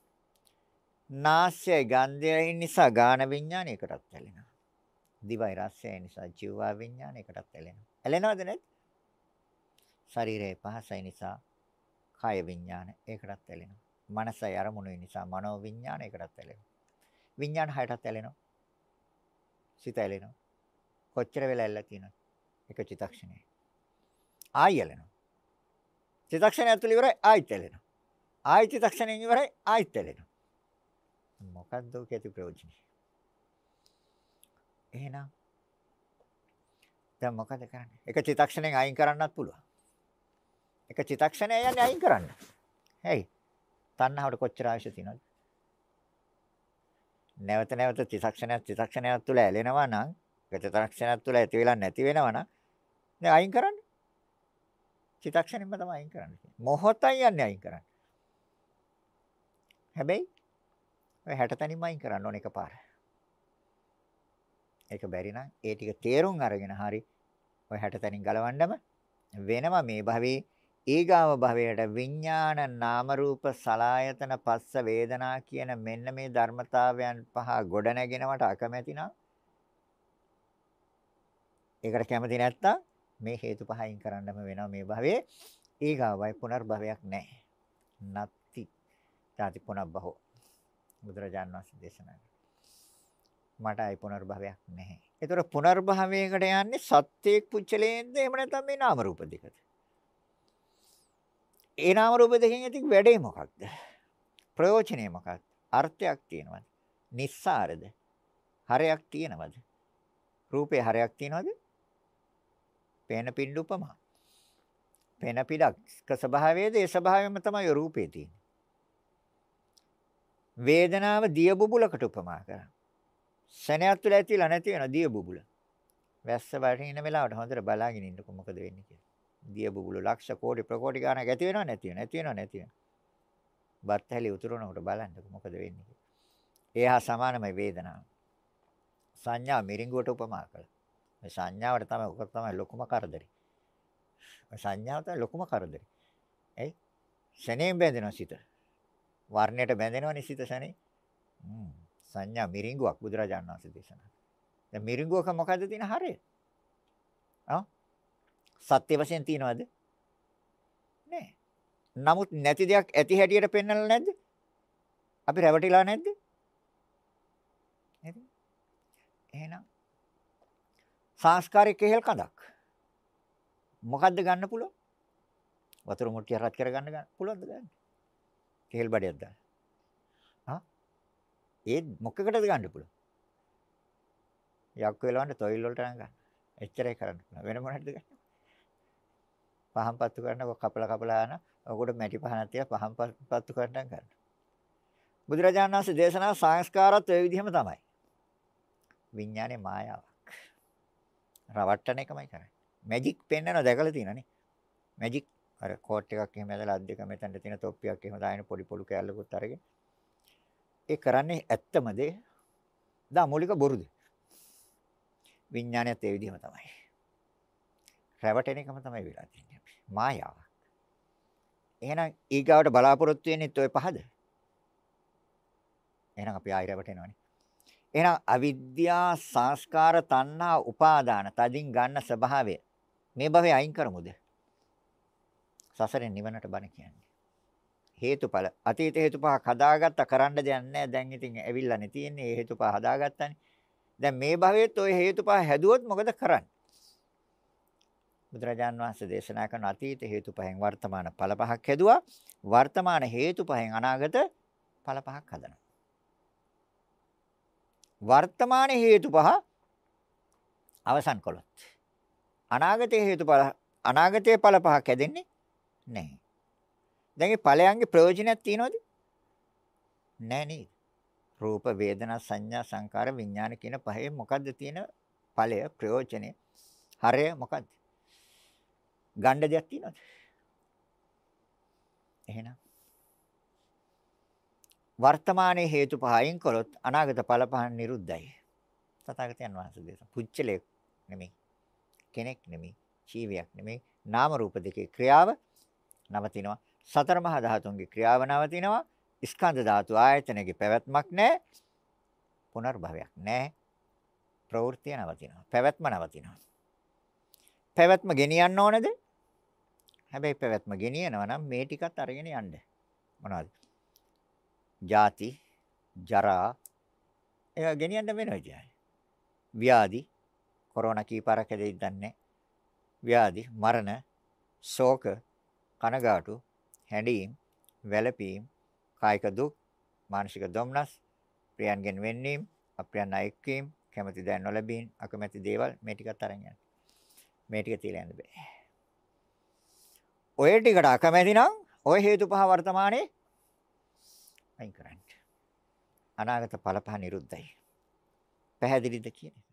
නාසයයි ගන්ධයයි නිසා ගාන විඥානයකටත් ඇලෙනවා. දිවයි රසයයි නිසා ජීවා විඥානයකටත් ඇලෙනවා. ඇලෙනවද නැද්ද? ශරීරයේ පහසයි නිසා කාය විඥාන ඒකටත් ඇලෙනවා. මනසයි අරමුණුයි නිසා මනෝ විඥාන ඒකටත් ඇලෙනවා. විඥාන හයටත් ඇලෙනවා. සිත ඇලෙනවා. කොච්චර වෙලා ඇල්ලලා තියෙනවද? එක චිතක්ෂණයයි. ආයි ඇලෙනවා. චිතක්ෂණය ඇතුළේ ඉවරයි ආයිත් ඇලෙනවා. ආයි චිතක්ෂණයෙන් ඉවරයි ආයිත් ඇලෙනවා. මොකද්ද ඔක ඇති ප්‍රයෝජනේ? එහෙනම් දැන් මොකද කරන්නේ? එක චිතක්ෂණයෙන් අයින් කරන්නත් පුළුවන්. එක චිතක්ෂණය යන්නේ අයින් කරන්න. හේයි. තණ්හාවට කොච්චර අවශ්‍ය තියෙනවද? නැවත නැවත චිතක්ෂණයක් චිතක්ෂණයක් තුළ ඇලෙනවා නම් එක චිතක්ෂණයක් තුළ ඇති වෙලා නැති වෙනවා නම් දැන් අයින් කරන්න. චිතක්ෂණයෙන්ම තමයි අයින් කරන්නේ. මොහොතයි යන්නේ අයින් කරන්න. හැබැයි ඔය 60 තැනින්ම අයින් කරන්න ඕන එකපාර. ඒක බැරි නම් ඒ ටික තේරුම් අරගෙන හරි ඔය 60 තැනින් ගලවන්නම වෙනවා මේ භවයේ ඊගාව භවයට විඥාන නාම රූප සලායතන පස්ස වේදනා කියන මෙන්න මේ ධර්මතාවයන් පහ ගොඩ නැගෙනවට අකමැති නම් ඒකට කැමති නැත්තම් මේ හේතු පහයින් කරන්නම වෙනවා මේ භවයේ ඊගාවයි පුනර්භවයක් නැහැ. නත්ති. තාති පුනබ්බහෝ. බුදුරජාන් වහන්සේ දේශනා මට අයි පුනර්භවයක් නැහැ. ඒතර පුනර්භවයකට යන්නේ සත්‍යයක් පුච්චලේන්ද එහෙම නැත්නම් මේ නාම රූප දෙකද? ඒ නාම රූප දෙකෙන් ඇති වැඩේ මොකක්ද? ප්‍රයෝජනේ මොකක්ද? අර්ථයක් තියෙනවද? නිස්සාරද? හරයක් තියෙනවද? රූපේ හරයක් තියෙනවද? පේන පිඬු උපමා. පේන පිටක් ස්වභාවයේද ඒ ස්වභාවයම තමයි රූපේ තියෙන්නේ. වේදනාව දිය බුබුලකට උපමා කරා. සෙනෙහත් තුළ ඇතිලා නැති වෙන දිය බුබුල. වැස්ස වටින වෙලාවට හොඳට බලාගෙන ඉන්නකො මොකද වෙන්නේ කියලා. දිය බුබුලු ලක්ෂ කෝටි ප්‍රකෝටි ගාණක් ඇති වෙනව නැති වෙනව නැති වෙනව නැති වෙනව. බත් හැලි උතුරනකොට බලන්නකො මොකද වෙන්නේ කියලා. ඒහා සමානමයි වේදනාව. සංඥා මිරිඟුවට උපමා කළා. මේ සංඥාවට තමයි ඔක තමයි ලොකුම කරදරේ. සංඥාව තමයි ලොකුම කරදරේ. ඇයි? ශනේම් බැඳෙනවා සිත. වර්ණයට බැඳෙනවනේ සිත ශනේ. සංඥා මිරිඟුවක් බුදුරජාණන් වහන්සේ දේශනා. දැන් මිරිඟුවක මොකද්ද තියෙන හරය? ආ සත්‍ය වශයෙන් තියනවද? නෑ. නමුත් නැති දෙයක් ඇති හැටියට පෙන්වලා නැද්ද? අපි රැවටිලා නැද්ද? නේද? එහෙනම් සංස්කාරයේ කෙහෙල් කඳක්. මොකද්ද ගන්න පුළුවන්? වතුර මුට්ටිය රත් කරගන්න ගන්න පුළුවන්ද ගන්න? කෙහෙල් බඩයක් දාන්න. ආ? ඒ මොකකටද ගන්න පුළුවන්? යක් වෙලවන්න තොইল වලට නම් ගන්න. එච්චරයි කරන්න පුළුවන්. වෙන මොනවද ගන්න? පහන් පත්තු කරනකොට කපලා කපලා යන ඔකට මැටි පහනක් තියලා පහන් පත්තු කරන්න ගන්න. බුදුරජාණන් වහන්සේ දේශනා සංස්කාරات ඒ විදිහම තමයි. විඥානේ මායාවක්. රවට්ටන එකමයි කරන්නේ. මැජික් පෙන්වන දැකලා තියෙනනේ. මැජික් අර කෝට් එකක් එහෙම ඇදලා අත් දෙක මෙතනට තියෙන තොප්පියක් එහෙම දාගෙන පොඩි පොළු කෑල්ලකුත් අරගෙන ඒ කරන්නේ ඇත්තමද? දා මූලික බොරුද? විඥානයත් ඒ විදිහම තමයි. රැවටෙන එකම තමයි වෙලා තියෙන්නේ. මායාවක්. එහෙනම් ඊගාවට බලාපොරොත්තු වෙන්නේත් ওই පහද? එහෙනම් අපි ආයෙ රැවටෙනවනේ. එහෙනම් අවිද්‍යා සංස්කාර තණ්හා උපාදාන තදින් ගන්න ස්වභාවය මේ භවයේ අයින් කරමුද? සසරෙන් නිවනට බණ කියන්නේ. හේතුඵල අතීත හේතුපහක් හදාගත්ත කරන්න දෙයක් නැහැ. දැන් ඉතින් ඇවිල්ලානේ තියෙන්නේ. මේ හේතුපහ හදාගත්තානේ. දැන් මේ භවයේත් ওই හේතුපහ හැදුවොත් මොකද කරන්නේ? බුදුරජාන් වහන්සේ දේශනා කරන අතීත හේතු පහෙන් වර්තමාන ඵල පහක් හැදුවා. වර්තමාන හේතු පහෙන් අනාගත ඵල පහක් හදනවා. වර්තමාන හේතු පහ අවසන් කළොත් අනාගතයේ හේතු ඵල අනාගතයේ ඵල පහක් හැදෙන්නේ නැහැ. දැන් මේ ඵලයන්ගේ ප්‍රයෝජනයක් තියනවද? නැහැ නේද? රූප වේදනා සංඥා සංකාර විඥාන කියන පහේ මොකද්ද තියෙන ඵලය ප්‍රයෝජනය? හරය මොකද්ද? ගන්න දෙයක් තියෙනවද? එහෙනම් වර්තමානයේ හේතු පහයින් කළොත් අනාගත ඵල පහ නිරුද්ධයි. තථාගතයන් වහන්සේ දේශනා පුච්චලයක් නෙමෙයි. කෙනෙක් නෙමෙයි. ජීවියක් නෙමෙයි. නාම රූප දෙකේ ක්‍රියාව නවතිනවා. සතර මහා ධාතුන්ගේ ක්‍රියාව නවතිනවා. ස්කන්ධ ධාතු ආයතනයේ පැවැත්මක් නැහැ. පුනර්භවයක් නැහැ. ප්‍රවෘත්තිය නවතිනවා. පැවැත්ම නවතිනවා. පැවැත්ම ගෙනියන්න ඕනද? හැබැයි පැවැත්ම ගෙනියනවා නම් මේ ටිකත් අරගෙන යන්න. මොනවද? ජාති, ජරා ඒක ගෙනියන්න වෙනවා කියන්නේ. ව්‍යාධි, කොරෝනා කීපාරක් හැදෙයිද දන්නේ ව්‍යාධි, මරණ, ශෝක, කනගාටු, හැඬීම්, වැළපීම්, කායික දුක්, මානසික දුම්නස්, ප්‍රියන්ගෙන් වෙන්වීම, අප්‍රියන් අයෙක්වීම, කැමැති දෑ නොලැබීම, අකමැති දේවල් මේ ටිකත් අරන් යන්න. මේ ටික තියලා යන්න බෑ. ඔය ටිකට අකමැති නම් ඔය හේතු පහ වර්තමානයේ අයින් කරන්න. අනාගත ඵල පහ නිරුද්ධයි. පැහැදිලිද කියන්නේ?